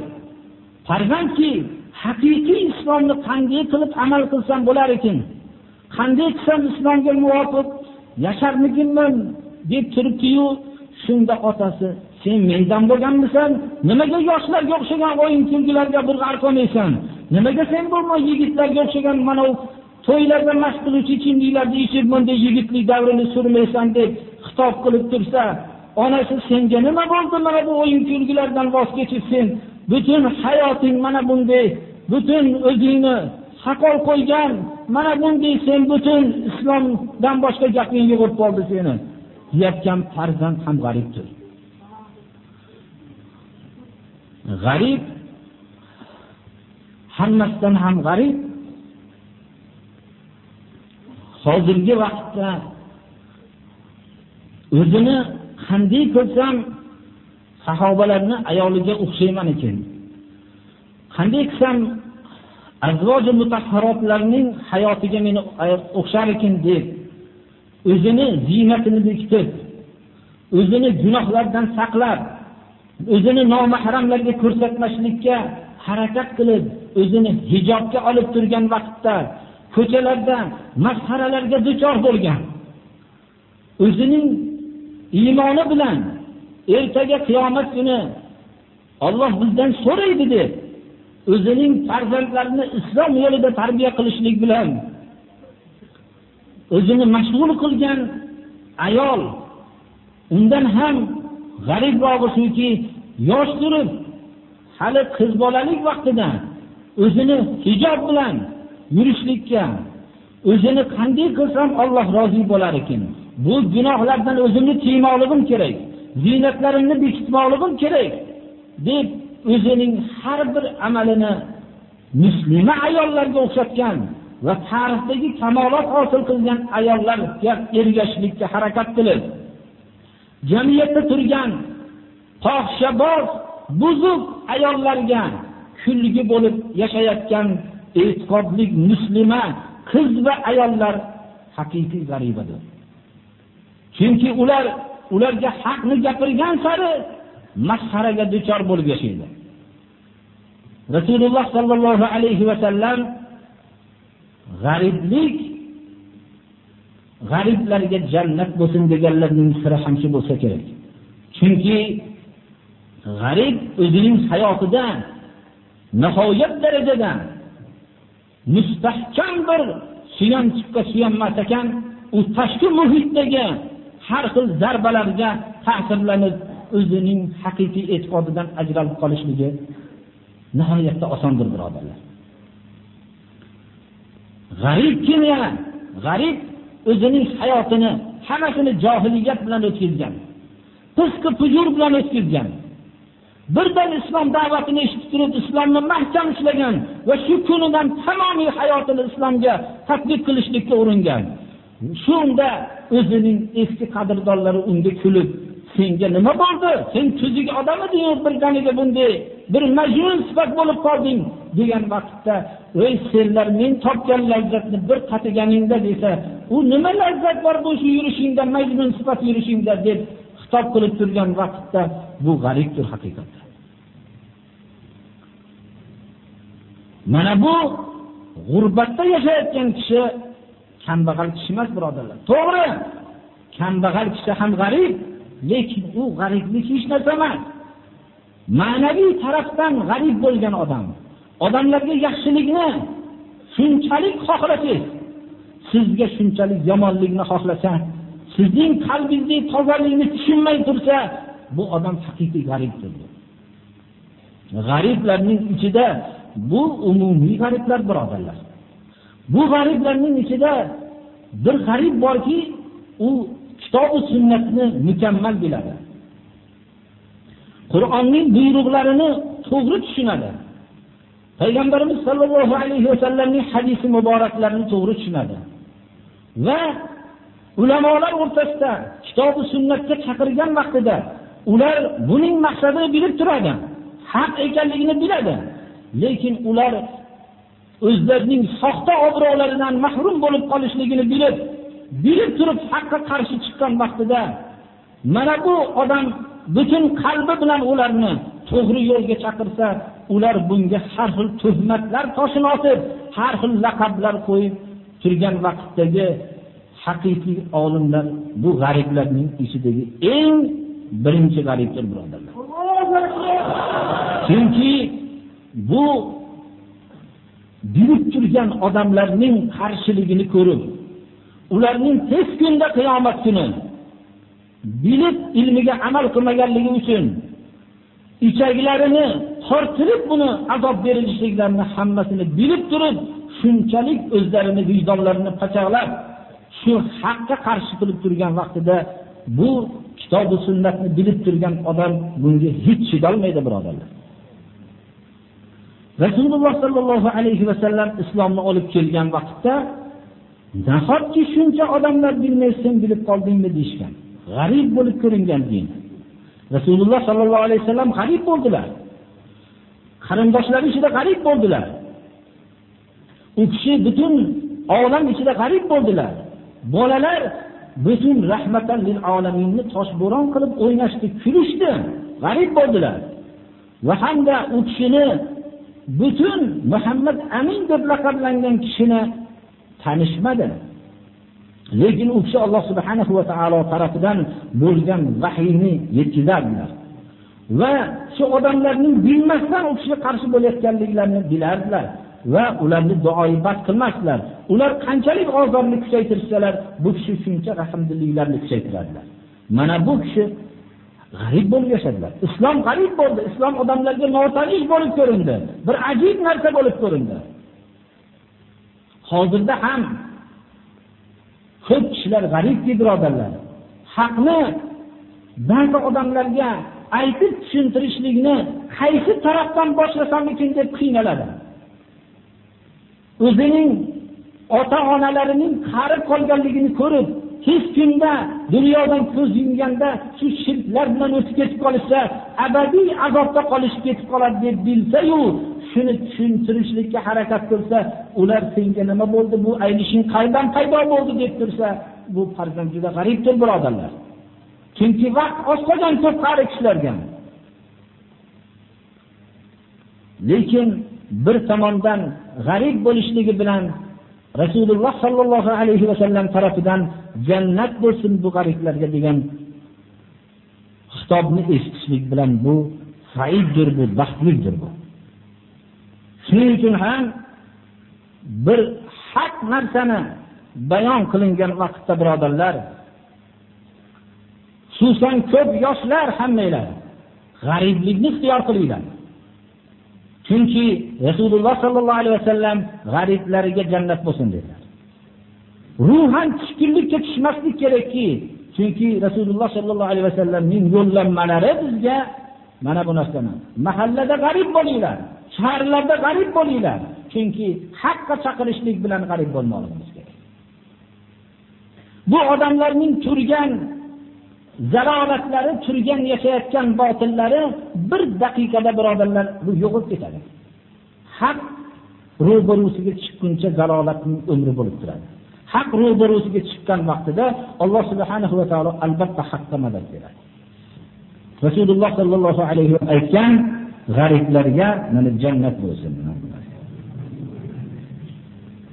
Farzandki haqiqiy islomni qanday qilib amal qilsam bo'lar ekan? Qanday qilsam islomga muvofiq yasharmikinman? deb turibdiyu shunda otasi sen mendan bo'lganmisan? Nimaga yoshlarga o'xshagan o'yin kulgilarga bir g'arq nimaga sen bo'lmay yigitlarga o'xshagan mana to'ylarda mast qiluvchi ichimliklarni ichib bunday yigitlik davrini surmaysan deb xitob qilib tursa onasi senga nima bo'ldi? Mana bu o'yin kulgilardan voz kechib butun hayoting mana bunday butun o'zingni saqol qo'ygan mana bunday sen butun islomdan boshqa gaping yig'ib qoldi seni. Deyotgan farzand ham g'aribdir. G'arib hammasidan ham g'arib. Hozirgi vaqtda o'zini qanday ko'rsam sahobalarni ayoliga o'xshayman ekan. Qanday qilsam azvoji mutahharotlarning hayotiga meni o'xshar ekan deb o'zini ziynatini bekitib o'zini gunohlardan saqlab o'zini nomahramlarga ko'rsatmaslikka harakat qilib o'zini hijobga olib turgan vaqtda ko'chalarda masxaralarga duchor bo'lgan o'zining iymoni bilan ertaga qiyomat kuni Alloh bizdan so'raydi deb o'zining farzandlarini islom yo'lida tarbiya qilishlik bilan o'zini mashg'ul qilgan ayol undan ham g'aribrog'i shuki yosh turib hali qiz bolalik vaqtida o'zini hijob bilan yurishlikka o'zini qanday qilsam Alloh rozi bo'lar ekan? Bu gunohlardan o'zimni tiymoqligim kerak. Ziynatlarimni bekitmoqligim kerak. Deb o'zining har bir amalini muslima ayollarga o'xshatgan va tarixdagi kamolot hosil qilgan ayollarga ergashishlikka harakat qilib jamiyatda turgan fohishaboz buzuq ayollarga kulgi bo'lib yashayotgan e'tiqodli muslima qiz va ayollar haqiqiy g'aribadir. Chunki ular ularga haqni gapirgan sari masxaraga duchor bo'lib yashaydi. Rasululloh sollallohu alayhi va sallam g'ariblik g'ariblarga jannat bo'lsin deganlarning siri ham shu bo'lsa kerak. Chunki g'arib o'zining hayotida nihoyat darajada mustahkam bir suyanchiqqa suyanmas ekan u tashqi muhitdagi har xil zarbalarga ta'sirlanib o'zining haqiqiy e'tiqodidan ajralib qolishligi nihoyatda osondir birodarlar. G'arib kim yana g'arib o'zining hayotini hammasini johiliyat bilan o'tkazgan fisqi fujur bilan o'tkazgan birdan islom da'vatini eshitib turib islomni mahkam ushlagan va shu kunidan tamomiy hayotini islomga tatbiq qilishlikka uringan. Shunda o'zining eski qadrdonlari unga kulib senga nima bo'ldi? Sen tuzuk odam eding birdaniga bunday bir majnun sifat bo'lib qolding degan vaqtda ey senlar men topgan lazzatni bir tatiganingda desa u nima lazzat bor bu shu yurishingda majnun sifat yurishingda? deb xitob qilib turgan vaqtda bu g'aribdir haqiqatda. Mana bu g'urbatda yashayotgan kishi kambag'al kishi emas birodarlar. To'g'ri. Kambag'al kishi ham g'arib lekin u g'ariblik hech narsa emas. Ma'naviy tarafdan g'arib bo'lgan odam odamlarga yaxshilikni shunchalik xohlasangiz sizga shunchalik yomonlikni xohlasa sizning qalbingizdagi tozalikni tushunmay tursa bu odam haqiqiy g'aribdir. G'ariblarning ichida bu umumiy g'ariblar birodarlar. Bu g'ariblarning ichida bir g'arib borki u kitobi sunnatni mukammal biladi. Qur'onning buyruqlarini to'g'ri tushunadi. Payg'ambarimiz sollallohu alayhi vasallamning hadisi muboraklarini to'g'ri tushunadi. Va ulamolar o'rtasida kitobi sunnatga chaqirgan vaqtida ular buning maqsadini bilib turadi haq ekanligini biladi. Lekin ular o'zlarining soxta obro'laridan mahrum bo'lib qolishligini bilib bilib turib haqqa qarshi chiqqan vaqtida mana bu odam butun qalbi bilan ularni to'g'ri yo'lga chaqirsa ular bunga har xil tuhmatlar toshini otib har xil laqablar qo'yib turgan vaqtdagi haqiqiy olimlar bu g'ariblarning ichidagi eng birinchi g'aribdir birodarlar. Chunki bu bilib turgan odamlarning qarshiligini ko'rib ularning tez kunda qiyomat kuni bilib ilmiga amal qilmaganligi uchun ichaklarini tortirib buni azob berilishliklarini hammasini bilib turib shunchalik o'zlarini vijdonlarini pachaqlab shu haqqa qarshi turib turgan vaqtida bu kitobi sunnatni bilib turgan odam bunga hech chidolmaydi birodarlar. Rasululloh sollallohu alayhi vasallam islomni olib kelgan vaqtda nahotki shuncha odamlar bilmay sen bilib qoldingmi? deyishgan. G'arib bo'lib ko'ringan din. Rasululloh sollallohu alayhi vasallam g'arib bo'ldilar. Qarindoshlari ichida g'arib bo'ldilar. U kishi butun olam ichida g'arib bo'ldilar. Bolalar butun rahmatan lil olaminni toshbo'ron qilib o'ynashdi kulishdi g'arib bo'ldilar. Va hamda u kishini butun muhammad amin deb laqablangan kishini tanishmadi. Lekin u kishi alloh subhanahu va taolo tarafidan bo'lgan vahiyni yetkazardilar. Va shu odamlarning bilmasdan u kishiga qarshi bo'layotganliklarini bilardilar va ularni duoibat qilmasdilar. Ular qanchalik azobni kuchaytirsalar bu kishi shuncha rahmdilliklarni kuchaytiradilar. Mana bu kishi g'arib bo'lib yashadilar. Islom g'arib bo'ldi. Islom odamlarga notanish bo'lib ko'rindi. Bir ajib narsa bo'lib ko'rindi. Hozirda ham ko'p kishilar g'aribki birodarlar haqni ba'zi odamlarga aytib tushuntirishlikni qaysi tarafdan boshlasammikin deb qiynaladi. O'zining ota onalarining qari qolganligini ko'rib hech kimda dunyodan ko'z yumganda shu shirklar bilan o'tib ketib qolishsa abadiy azobda qolishib ketib qoladi deb bilsayu shuni tushuntirishlikka harakat qilsa ular senga nima bo'ldi bu aynishing qayerdan paydo bo'ldi deb tursa bu farzand juda g'aribdir birodarlar. Chunki vaqt oz qolgan ko'p qari kishilarga. Lekin bir tomondan g'arib bo'lishligi bilan rasululloh sollallohu alayhi vasallam tarafidan jannat bo'lsin bu g'ariblarga degan xitobni eshitishlik bilan bu saiddir bu baxtlidir bu. Shuning uchun ham bir haq narsani bayon qilingan vaqtda birodarlar xususan ko'p yoshlar hammanglar g'ariblikni ixtiyor qilinglar. Chunki rasululloh sallallohu alayhi vasallam g'ariblarga jannat bo'lsin dedilar. Ruhan tushkunlikka tushmaslik kerakki chunki rasululloh sallallohu alayhi vasallamning yo'llanmalari bizga mana bu narsani mahallada g'arib bo'linglar shaharlarda g'arib bo'linglar chunki haqqa chaqirishlik bilan g'arib bo'lmoqligimiz kerak. Bu odamlarning turgan zalolatlari turgan yashayotgan botillari bir daqiqada birodarlar bu yo'qolib ketadi. Haq ro'barusiga chiqquncha zalolatning umri bo'lib turadi. Haq ro'barusiga chiqqan vaqtida alloh subhanahu va taolo albatta haqqa madad beradi. Rasululloh sollallohu alayhi vasallam aytgan g'ariblarga mana jannat bo'lsin.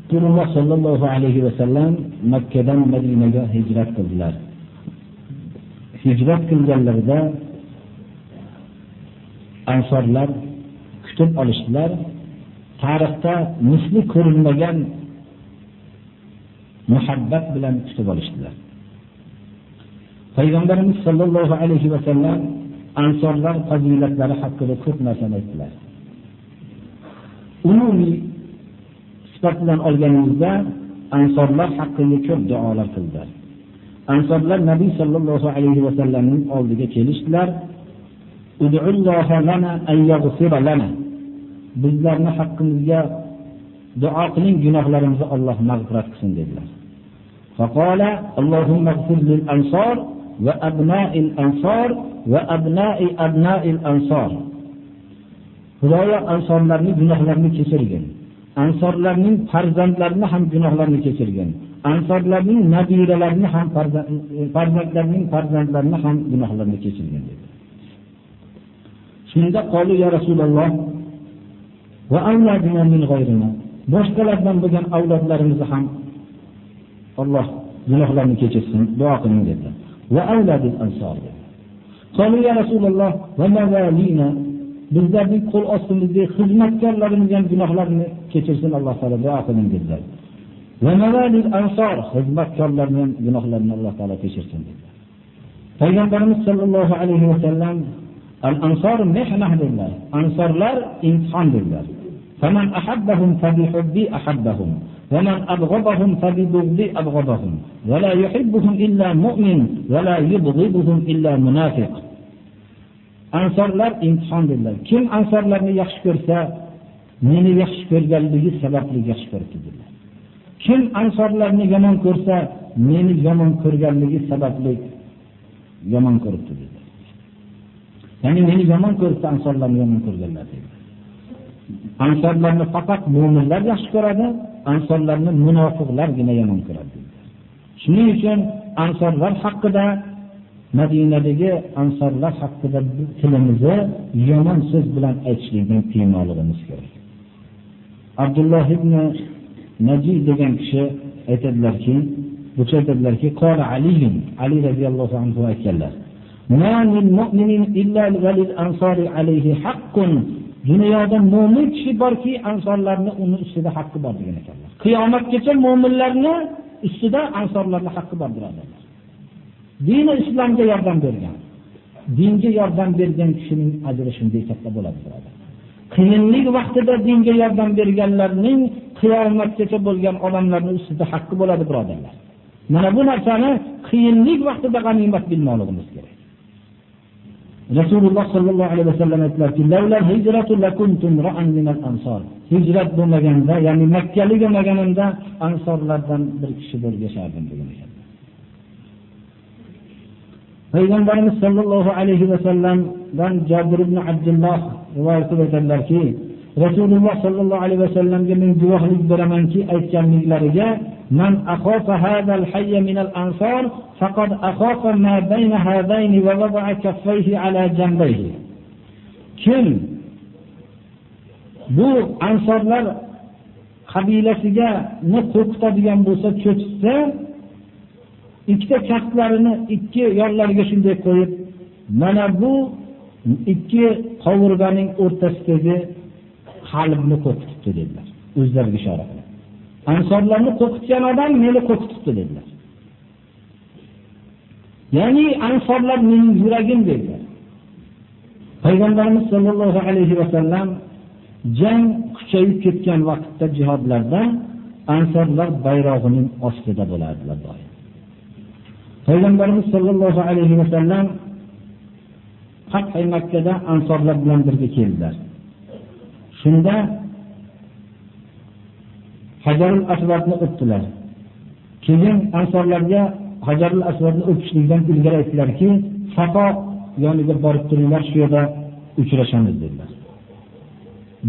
Rasululloh sollallohu alayhi vasallam makkadan madinaga hijrat qildilar. Hijrat qilganlarida ansorlar kutib olishdilar. Tarixda misli ko'rilmagan muhabbat bilan kutib olishdilar. Payg'ambarimiz sollallohu alayhi va sallam ansorlar fazilatlari haqida ko'p narsa aytdilar. Umumiy sifat bilan olganimizda ansorlar haqqiga ko'p duolar qildilar. Ansorlar nabiy sollallohu alayhi vasallamning oldiga kelishdilar bizlarni haqqimizga duo qiling gunohlarimizni Alloh mag'firat qilsin dedilar. Faqala Allohumma ighfir lil ansor va abna'il ansor va abna'i abna'il ansor. Xudoyo ansorlarning gunohlarini kechirgin. Ansorlarning farzandlarini ham gunohlarini kechirgin. Ansorlarning nabiralarini ham farzandlarining farzandlarini ham gunohlarini kechirgin dedi. Shunda qoli ya Rasululloh va avladina min g'ayrina boshqalardan bo'lgan avlodlarimizni ham Alloh gunohlarini kechirsin duo qiling dedi va avladil ansor qoli ya rasululloh va mawalina bizlarning qo'l ostimizdagi xizmatkorlarimiz ham gunohlarini kechirsin alloh taolo duo qiling dedilar va mavalil ansor xizmatkorlarni ham gunohlarini alloh taolo kechirsin dedilar payg'ambarimiz sollallohu alayhi vasallam al ansor mehnah dedilar ansorlar imtihon dedilar فمن أحبهم فبحبي أحبهم ومن أبغضهم فببغضي أبغضهم ولا يحبهم إلا مؤمن ولا يبغضهم إلا منافق ansorlar imtihon dedilar. Kim ansorlarni yaxshi ko'rsa meni yaxshi ko'rganligi sababli yaxshi ko'rdi dedilar kim ansorlarni yomon ko'rsa meni yomon ko'rganligi sababli yomon ko'ribdi dedi ya'ni meni yomon ko'rsa ansorlarni yomon ko'rganlar dedi ansorlarni faqat mu'minlar yaxshi ko'radi ansorlarni munofiqlargina yomon ko'radi shuning uchun ansorlar haqida madinadagi ansorlar haqida tilimizni yomon so'z bilan aytishlikdan tiymoqligimiz kerak. Abdulloh ibn najiy degan kishi aytadilarki bu kishi aytadilarki qola aliyin ali roziyallohu anhu aytganlar dunyoda mo'min kishi borki ansorlarni uni ustida haqqi bor degan ekanlar qiyomatgacha mo'minlarni ustida ansorlarni haqqi bor birodarlar dini islomga yordam bergan. Dinga yordam bergan kishining ajri shunday katta bo'ladi birodar. Qiyinlik vaqtida dinga yordam berganlarning qiyomatgacha bo'lgan odamlarni ustida haqqi bo'ladi birodarlar. Mana bu narsani qiyinlik vaqtida g'animat bilmoqligimiz kerak. Rasululloh sollallohu alayhi vasallam ansor hijrat bo'lmaganda ya'ni makkalik bo'lmaganimda ansorlardan bir kishi bo'lib yashardim degan ekan. payg'ambarimiz sollallohu alayhi vasallamdan jobir ibn abdulloh rivoyat qilib aytadilarki rasululloh sollallohu alayhi vasallamga men guvohlik beramanki aytganliklariga man akhafa hadal hayya min al ansor faqad akhafa ma bayna hadayni va wada'a kaffayhi ala jambayhi kim bu ansorlar qabilasiga qo'rqitadigan bo'lsa cho'chitsa ikkita kaftlarini ikki yonlariga shunday qo'yib mana bu ikki qovurg'aning o'rtasidagi qalbni qo'rqitibdi dedilar. O'zlariga ishora qilib. Ansorlarni qo'rqitgan odam meni qo'rqitibdi dedilar. Ya'ni ansorlar mening yuragim dedilar. Payg'ambarimiz sollallohu alayhi vasallam jang kuchayib ketgan vaqtda jihodlarda ansorlar bayrog'ining ostida bo'lardilar doim. Payg'ambarimiz sollallohu alayhi vasallam fathi makkada ansorlar bilan birga keldilar. Shunda hajarul asvadni o'pdilar. Keyin ansorlarga hajarul asvadni o'pishlikdan ilgari aytdilarki safo yoniga borib turinglar shu yerda uchrashamiz dedilar.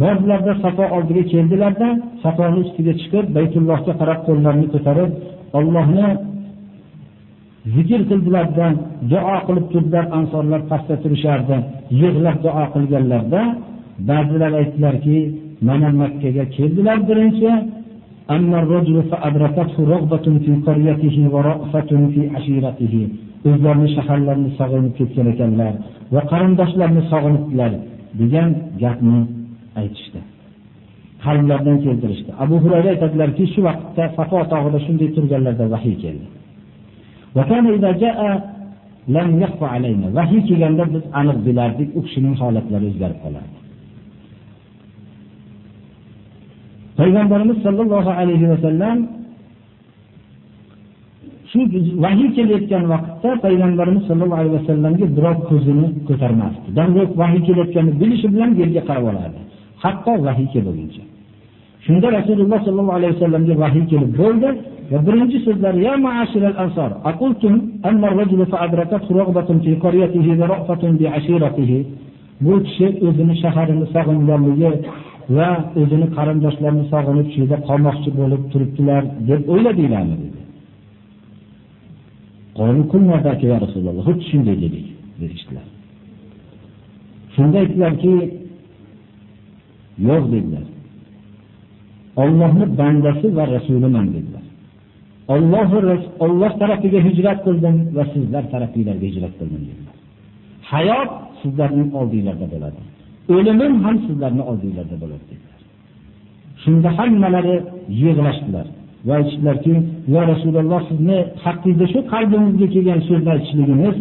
Ba'zilarda safo oldiga keldilarda safoni ustiga chiqib baytullohga qarab qo'llarini ko'tarib ollohni zikr qildilarda duo qilib turdilar ansorlar pastda turishardi yig'lab duo qilganlarda ba'zilar aytdilarki mana makkaga keldilar birinchi. O'zlarini shaharlarini sog'inib ketgan ekanlar va qarindoshlarini sog'inibdilar degan gapni aytishdi. Qalblaridan keltirishdi. Abu hurayra aytadilarki shu vaqtda safo tog'ida shunday turganlarda vahiy keldi. Vahiy kelganda biz aniq bilardik u kishining holatlari o'zgarib qolardi. Payg'ambarimiz sollallohu alayhi vasallam shu vahiy kelayotgan vaqtda payg'ambarimiz sollallohu alayhi vasallamga birov ko'zini ko'tarmasdi. Darrov vahiy kelayotganini bilishi bilan yerga qarab olardi. Hatto vahiy kelguncha shunda rasululloh sollallohu alayhi vasallamga vahiy kelib bo'ldi. Va birinchi so'zlari ya ma'ashiral ansor aqultum anna ar-rajula fa'adrakathu fi qaryatihi wa ra'fatun bi 'ashiratihi. Bu kishi o'zini shaharini sog'inganligi va o'zini qarindoshlarini sog'inib shu yerda qolmoqchi bo'lib turibdilar deb o'yladinglarmi dedi. Xuddi shunday dedik deyishdilar. Shunda aytdilarki yo'q dedilar. Ollohni bandasi va rasuliman dedilar. Alloh olloh tarafiga hijrat qildim va sizlar tarafingizga hijrat qildim dedilar. Hayot sizlarning oldingizda bo'ladi. O'limim ham sizlarni oldingizda bo'ladi dedilar. Shunda hammalari yig'lashdilar va aytishdilarki yo rasululloh sizni haqqingizda shu qalbimizga kelgan so'zni aytishligimiz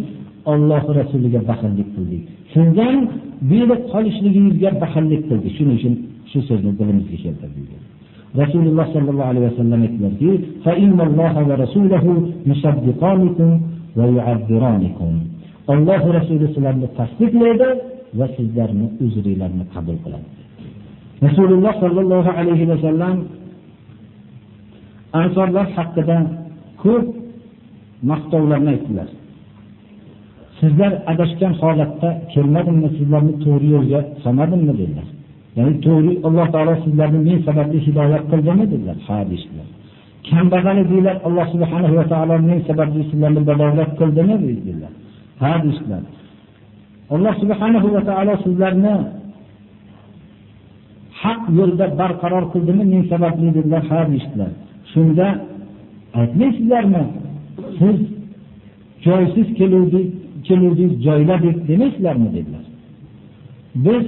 Alloh rasuliga baxillik qildik. Sizdan bilib qolishligingizga baxillik qildik. Shuning uchun shu so'zni dilimizga keltirdik. Rasululloh sollallohu alayhi vasallam aytdilarki olloh rasuli sizlarni tasdiqlaydi va sizlarni uzringlarni qabul qiladi. Rasululloh sollallohu alayhi vasallam ansorlar haqida ko'p maqtovlarni aytdilar. Sizlar adashgan holatda kelmadimmi sizlarni to'g'ri yo'lga solmadimmi? dedilar. Ya'ni to'g'ri alloh taolo sizlarni men sababli hidoyat qildimi dedilar ha deyishdilar kambag'al edinglar alloh subhanahu va taolo men sababli sizlarni badavlat qildimi dedilar ha deyishdilar alloh subhanahu va taolo sizlarni haq yo'lda barqaror qildimi men sababli dedilar ha deyishdilar shunda aytmaysizlarmi siz joysiz keluvdik keluvdik joyladik demaysizlarmi dedilar biz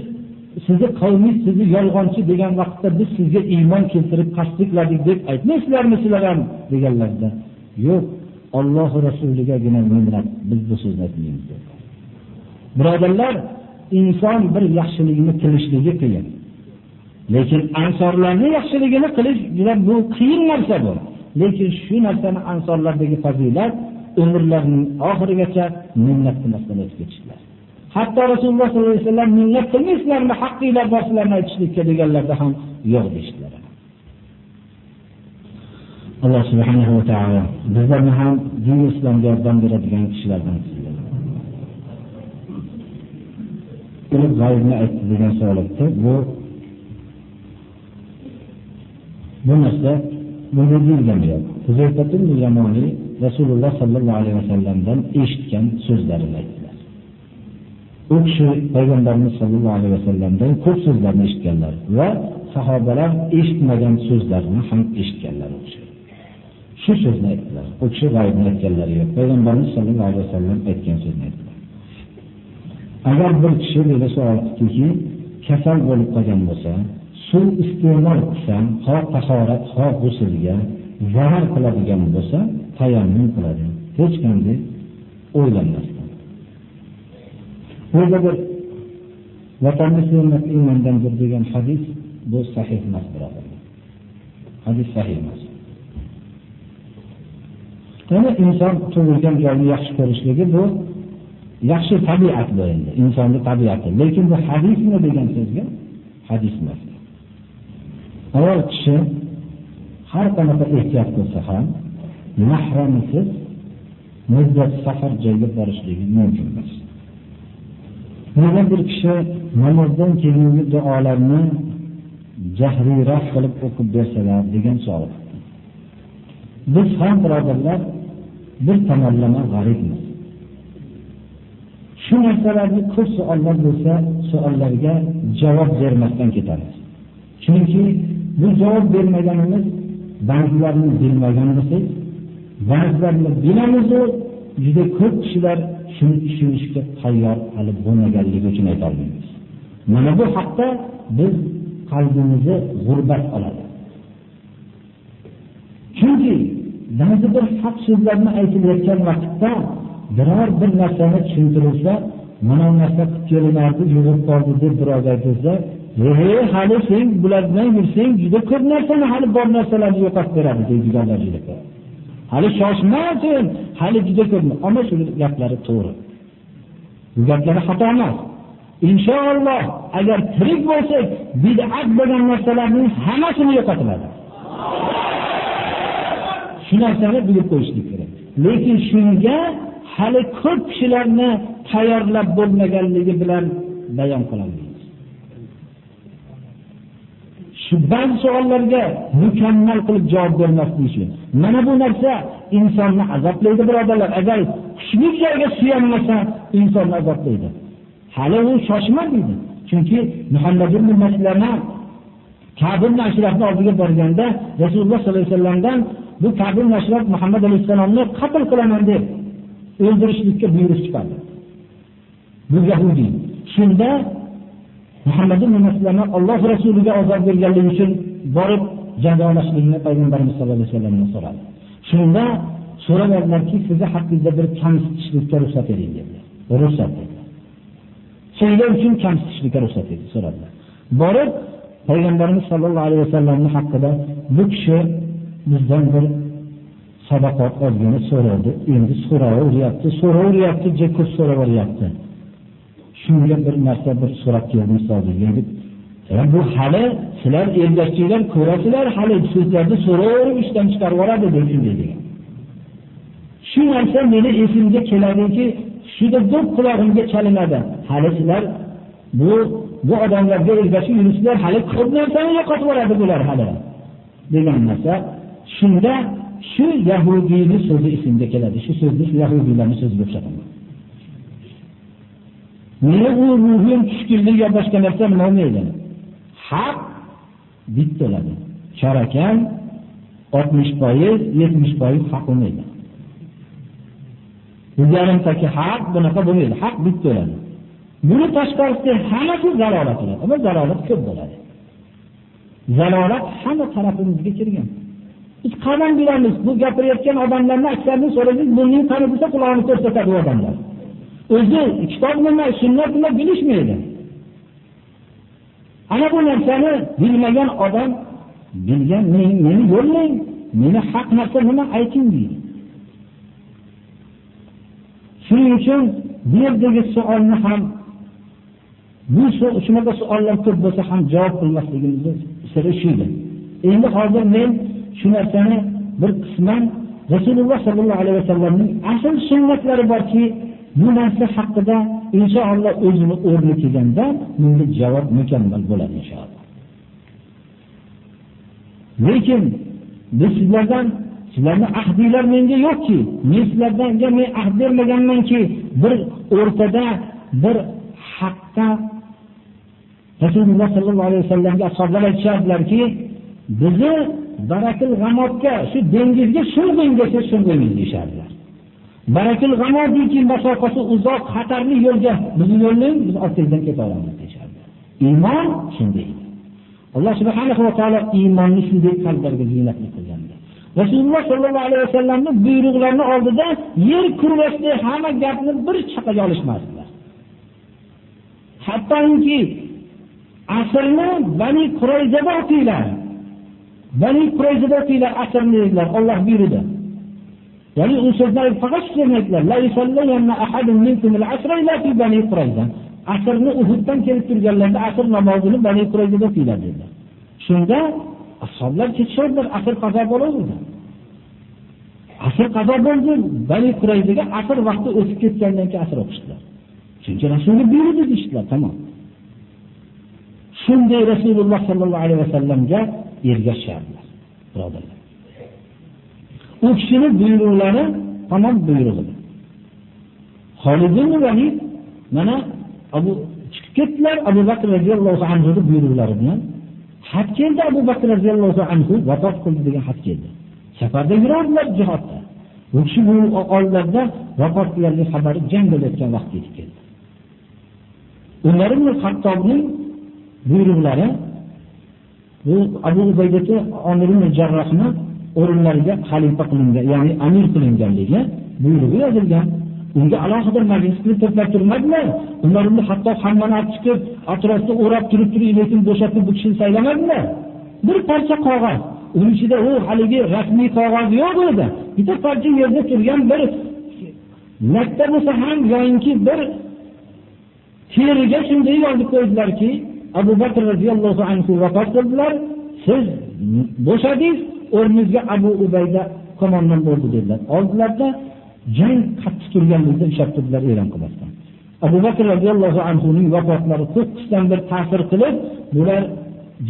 sizni qavmingiz sizni yolg'onchi degan vaqtda biz sizga iymon keltirib tasdiqladik deb aytmaysizlarmi sizlar ham deganlarida yo'q olloh rasuligagina minnat biz bu so'zni aytmaymiz birodarlar inson bir yaxshilikni qilishligi qiyin. Lekin ansorlarni yaxshiligini qilish juda bu qiyin narsa bu. Lekin shu narsani ansorlardagi fazilat umrlarining oxirigacha minnat qilmasdan o'tib ketishdilar. Hatto rasululloh sollallohu alayhi vasallam minnat qilmaysizlarmi haqqinglar bor sizlarni aytishlikka deganlarda ham yo'q deyishdilar. Alloh subhanahu va taolo bizlarni ham din islomga yordam beradigan kishilardan g'aybni aytdi degan savol bu bu narsa bunga deyilgani yo'q. Yamoniy rasululloh sollallohu alayhi vasallamdan eshitgan so'zlarini aytdi u kishi payg'ambarimiz sollallohu alayhi vasallamdan ko'p so'zlarni eshitganlar va sahobalar eshitmagan so'zlarni ham eshitganlar u kishi. Shu so'zni aytdilar. U kishi g'aybni aytganlari yo'q. Payg'ambarimiz sallallohu alayhi vasallam aytgan so'zni aytdilar. Agar bir kishi dedi savol qildiki kasal bo'lib qolgan bo'lsa suv iste'mol qilsam ho tahorat ho g'usulga zarar qiladigan bo'lsa tayammum qiladi. Hech qanday o'ylanmasdan burada bir vatanni sevmak iymondandir degan hadis bu sahih emas birodarlar hadis sahih emas. Ya'ni inson tug'ilgan joyni yaxshi ko'rishligi bu yaxshi tabiat bu endi insonni tabiati. Lekin bu hadismi degan so'zga? Hadis emas. Ayol kishi har qanaqa ehtiyot qilsa ham mahramisiz muddat safar joyga borishligi mumkin emas. Yana bir kishi namozdan keyingi duolarni jahriyroq qilib o'qib bersalar degan savol. Biz ham birodarlar bir tomonlama g'aribmiz. Shu narsalarni ko'p savollar bo'lsa savollarga javob bermasdan ketamiz. Chunki bu javob bermaganimiz ba'zilarni bilmagan bo'lsak ba'zilarini bilamizu juda ko'p kishilar shuni tushunishga tayyor hali bo'lmaganligi uchun aytolmaymiz. Mana bu haqda biz qalbimizni g'urbat oladi. Chunki ba'zi bir haq so'zlarni aytilayotgan vaqtda biror bir narsani tushuntirilsa mana bu narsa qilib kelinardi yurib qoldi deb birovga aytilsa he hali sen bular bilan yursang juda ko'p narsani hali bor narsalarni yo'qotib beradi deydiganlar juda ko'p. Hali shoshmasin hali juda ko'p. Ammo shuni gaplari to'g'ri. Bu gaplari xato emas. Inshaalloh agar tirik bo'lsak bid'at bo'lgan narsalarning hammasini yo'qotiladi. Shu narsani bilib qo'yishlik kerak. Lekin shunga hali ko'p kishilarni tayyorlab bo'lmaganligi bilan bayon qilolmaymiz shu ba'zi savollarga mukammal qilib javob bermaslik uchun. Mana bu narsa insonni azoblaydi birodarlar. Agar kuchli joyga suyanmasa insonni azoblaydi. Hali u shoshma deydi chunki muhammad ibn maslama kabul oldiga borganda rasululloh sollallohu alayhi vasallamdan bu kabul nashraf muhammad alayhissalomni qatl qilaman deb o'ldirishlikka buyruq chiqardi. Bu yahudiy shunda muhammad ibn maslama olloh rasuliga azob berganligi uchun borib jazolashlikni payg'ambarimiz sollallohu alayhi vasallamdan so'radi. Shunda so'rab oldilarki sizni haqqingizda bir kamsitishlikka ruxsat bering dedilar. Ruxsat dedilar. Sizlar uchun kamsitishlikka ruxsat edi so'radilar. Borib payg'ambarimiz sollallohu alayhi vasallamning haqida bu kishi bizdan bir sadaqat ozgina so'radi. Endi so'rayapti, so'raveryapti juda ko'p so'raveryapti shunga bir narsa bir so'rab keldim deb bu hali sizlar ergashchilar ko'rasizlar hali sizlarni so'raverib ishdan chiqarib yuboradi deb shunday degan. Shu narsa meni esimga keladiki juda ko'p qulog'imga chalinadi. Hali sizlar bu bu odamlarga ergashib yursizlar hali ko'p narsani yo'qotib yuboradi bular hali degan narsa. Shunda shu yahudiyni so'zi esimga keladi. Shu so'zni shu yahudiylarni so'ziga o'xshataman meni u ruhim tushkunlik yo boshqa narsa nima olmaydi haq bitta bo'ladi. Chorakan oltmish foiz yetmish foiz haq bo'lmaydi. Yarimtaki haq bunaqa bo'lmaydi. Haq bitta buni tashqarisida hammasi zalolat bo'ladi. Ammo zalolat ko'p bo'ladi. Zalolat hamma tarafimizga kirgan. Biz qadam bilamiz bu gapirayotgan odamlarning aksariyatini so'rasangiz burning qani? desa qulog'ini ko'rsatadi odamlar. O'zi kitob nima sunnat nima bilishmaydi. Ana bu narsani bilmagan odam bilgan meni yo'llang meni haq narsa nima ayting deydi. Shuning uchun bu yerdagi savolni ham bu shunaqa savollar ko'p bo'lsa ham javob qilmasligimizni siri shu edi endi hozir men shu narsani bir qisman rasululloh sollallohu alayhi vasallamning asl sunnatlari borki bu narsa haqida inshaalloh o'zini o'rni kelganda menga javob mukammal bo'ladi inshaalloh. Lekin biz sizlardan sizlarni ahdinglar menga yo'qki men sizlarga men ahd bermaganmanki bir o'rtada bir haqqa rasululloh sollallohu alayhi vasallamga ashoblar aytishardilarki bizni barakil g'amotga shu dengizga sho'ng'ing desa sho'ng'iymiz deyishardilar. Barakil g'amodiki masofasi uzoq xatarli yo'lga bizni yo'llang biz ortingizdan keta olamiz deyishardi. Iymon shunday alloh subhanahu va taolo iymonni shunday qalblarga ziynatli qilgandi rasululloh sollallohu alayhi vasallamni buyruqlarini oldida yer kurrasida hamma gapni bir chaqaga olishmasdilar. Hattoki asrni bani qurayzada o'qinglar bani qurayzada o'qinglar asrni dedilar. Olloh buyurdi. Ya'ni u so'zlar faqat shu so'zni aytdilar. Asrni uhuddan kelib turganlarda asr namozini bani qurayzada o'qinglar dedilar. Shunda ashoblar ketishardilar asr qazo bo'laverdi asr qazo bo'ldi bani qurayzaga asr vaqti o'tib ketgandan keyin asr o'qishdilar. Chunki Rasulni buyurdi deyishdilar tamom. Shunday rasululloh sallallohu alayhi vasallamga ergashardilar, birodarlar. U kishini buyruqlari tamom buyrug'idir Xolid ibn Valid mana Abu chiqib ketdilar Abu Bakr radhiyallohu anhu buyruqlari bilan xat keldi Abu Bakr radhiyallohu anhu vafot qildi degan xat keldi. Safarda yurardilar jihodda. U kishi bu oqollarda vafot qilganlik xabari jang bo'layotgan vaqt yetib keldi. Umar ibn Xattobning buyruqlari bu Abu Ubaydati Omir ibn Jarrohni o'rinlariga xalifa qilingan, ya'ni amir qilinganligi buyrug'i yozilgan. Unga alohida majlis qilib to'plab turmadimi? Umar ibn Hattob hammani olib chiqib, atrofda o'rab turib turib, lekin bo'shatib bu kishini saylamadimi? Bir parcha qog'oz. Uning ichida u haligi rasmiy qog'oz yo'q edi. Bitta parcha yerda turgan bir latta bo'lsa ham yoyinki bir teriga shunday yozib qo'ydilarki, Abu Bakr radhiyallohu anhu vafot qildilar. Siz bo'shadingiz, o'rningizga Abu Ubayda qo'mondon bo'ldi dedilar. Oldilarda jang qattiq turganligida ushlab turdilar e'lon qilmasdan. Abu Bakr radhiyallohu anhu ning vafotlari to'qqizdan bir ta'sir qilib, bular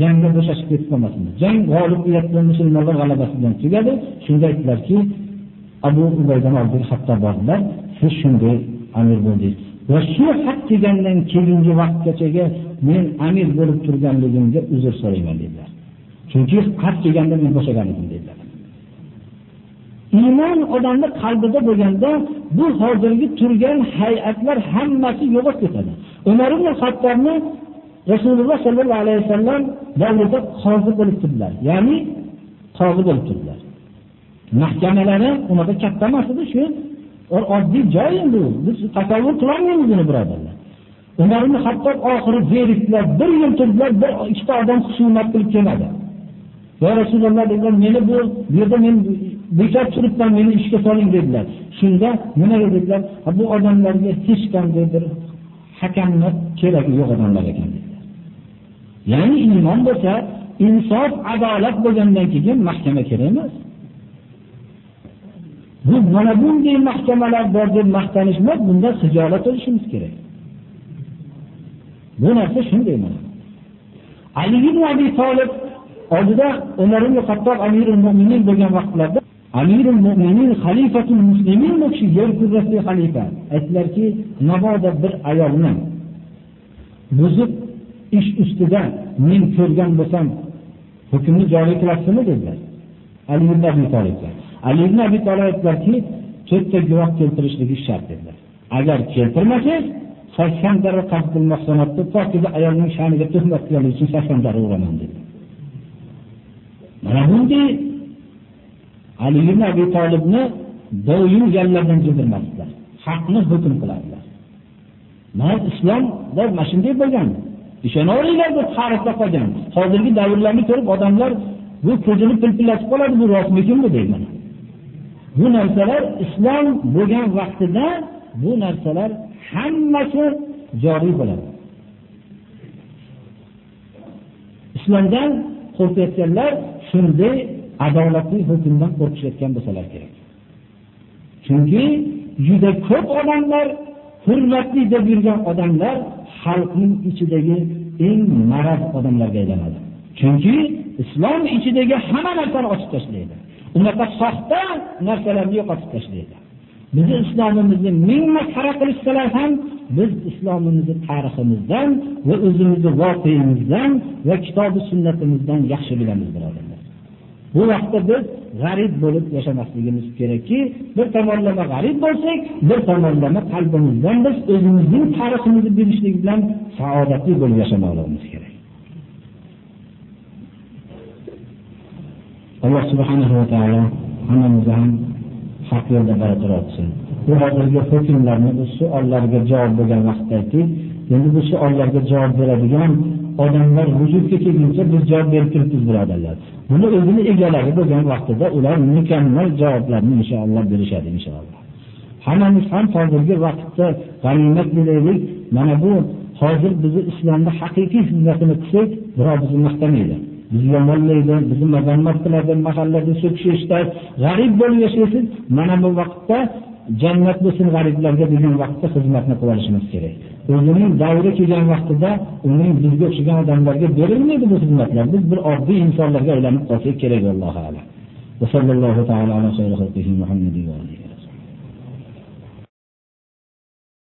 jangga bo'shashib ketib qolmasinlar. Jang g'olibiyat bilan musulmonlar g'alabasi bilan tugadi. Shunda aytdilarki, Abu Ubaydan oldin hatto bordilar, siz shunday amir bo'ldingiz. Va shu haq kelgandan keyingi vaqtgachaga men amir bo'lib turganligimga uzr so'rayman dedilar. Chunki qarz kelganda men bo'shagan edim dedilar. Iymon odamning qalbida bo'lganda bu hozirgi turgan hay'atlar hammasi yo'qib ketadi. Umar ibn Xattobni Rasululloh sollallohu alayhi vasallam davrida qozi bo'lib turdilar. Ya'ni qozi bo'lib turdilar. Mahkamalari unaqa katta emas edi, shu oddiy joy endi. Biz tasavvur qilolmaymiz buni birodarlar. Umar ibn Xattob oxiri zerikdilar, bir yil turdilar, bir ikkita odam husumat qilib kelmadi. Ya Rasululloh dedilar, meni bu bu yerda men bekor turibman, meni ishga soling dedilar. Shunda nima dedilar? Bu odamlarga hech qanday bir hakamni keragi yo'q odamlar ekan dedilar. Ya'ni iymon bo'lsa, insof, adolat bo'lgandan keyin mahkama kerak emas. Bu mana bunday mahkamalar bor deb maqtanish emas, bunda hijolat olishimiz kerak. Bu narsa shunday mana. Ali ibn Abi Talib oldida Umar ibn Xattob amirul mu'minin bo'lgan vaqtlarda amirul mu'minin xalifatul muslimin bu kishi yer kurrasidagi xalifa. Aytdilarki, mabodo bir ayolni buzib ish ustida men ko'rgan bo'lsam, hukmni joriy qilasizmi dedilar. Ali ibn Abi Talib. Ali ibn Abi Talib aytdilarki, to'rtta guvoh keltirishligi shart dedilar. Agar keltirmasangiz, 80 darra qasdul mahsanatda pokiza ayolning sha'niga tuhmat qilganlik uchun 80 darra uraman dedilar Mana bunday Ali ibn Abi Talibni doim yerlardan jidirmasdilar. Haqni hukm qiladilar. Mana islomda mana shunday bo'lgan. Ishonaveringlar deb tarixda qolgan. Hozirgi davrlarni ko'rib odamlar bu ko'zini pilpillatib qoladi, bu rostmikinmi mana. Bu narsalar islom bo'lgan vaqtida bu narsalar hammasi joriy bo'ladi. Islomdan qo'rqayotganlar shunday adolatli hukmdan qo'rqishayotgan bo'lsalar kerak. Chunki juda ko'p odamlar hurmatli deb yurgan odamlar xalqning ichidagi eng maraz odamlarga aylanadi. Chunki islom ichidagi hamma narsani ochib tashlaydi. Unaqa soxta narsalarni yo'qotib tashlaydi. Bizni islomimizni ming masxara qilishsalar ham biz islomimizni tariximizdan va o'zimizni voqeimizdan va kitobi sunnatimizdan yaxshi bilamiz birodarlar. Bu vaqtda biz g'arib bo'lib yashamasligimiz kerakki, bir tomonlama g'arib bo'lsak, bir tomonlama qalbimizdan biz o'zimizning tariximizni bilishlik bilan saodatli bo'lib yashamoqligimiz kerak. Alloh subhanahu va taolo hammamizni ham haq yo'lda barqaror. Bu hozirgi hukmlarni biz savollarga javob bergan vaqtda aytdik. Endi bu savollarga javob beradigan odamlar vujudga kelguncha biz javob berib turibmiz birodarlar. Buni o'zini egalari bo'lgan vaqtida ular mukammal javoblarni inshaalloh berishadi inshaalloh. Hammamiz ham hozirgi vaqtda g'animat bilaylik. Mana bu hozir bizni islomda haqiqiy xizmatini qilsak, birov bizni maqtamaydi. bizni yomonlaydi, bizni mazammat qiladi, mahallada so'kishishda g'arib bo'lib yashaysiz. Mana bu vaqtda jannat bo'lsin g'ariblarga degan vaqtda xizmatni qilishimiz kerak. O'zining davri kelgan vaqtida uning bizga o'xshagan odamlarga berilmaydi bu xizmatlar. Biz bir oddiy insonlarga aylanib qolsak kerak, Alloh alam Va sallallohu taala ala xayri xalqihi Muhammadi va alihi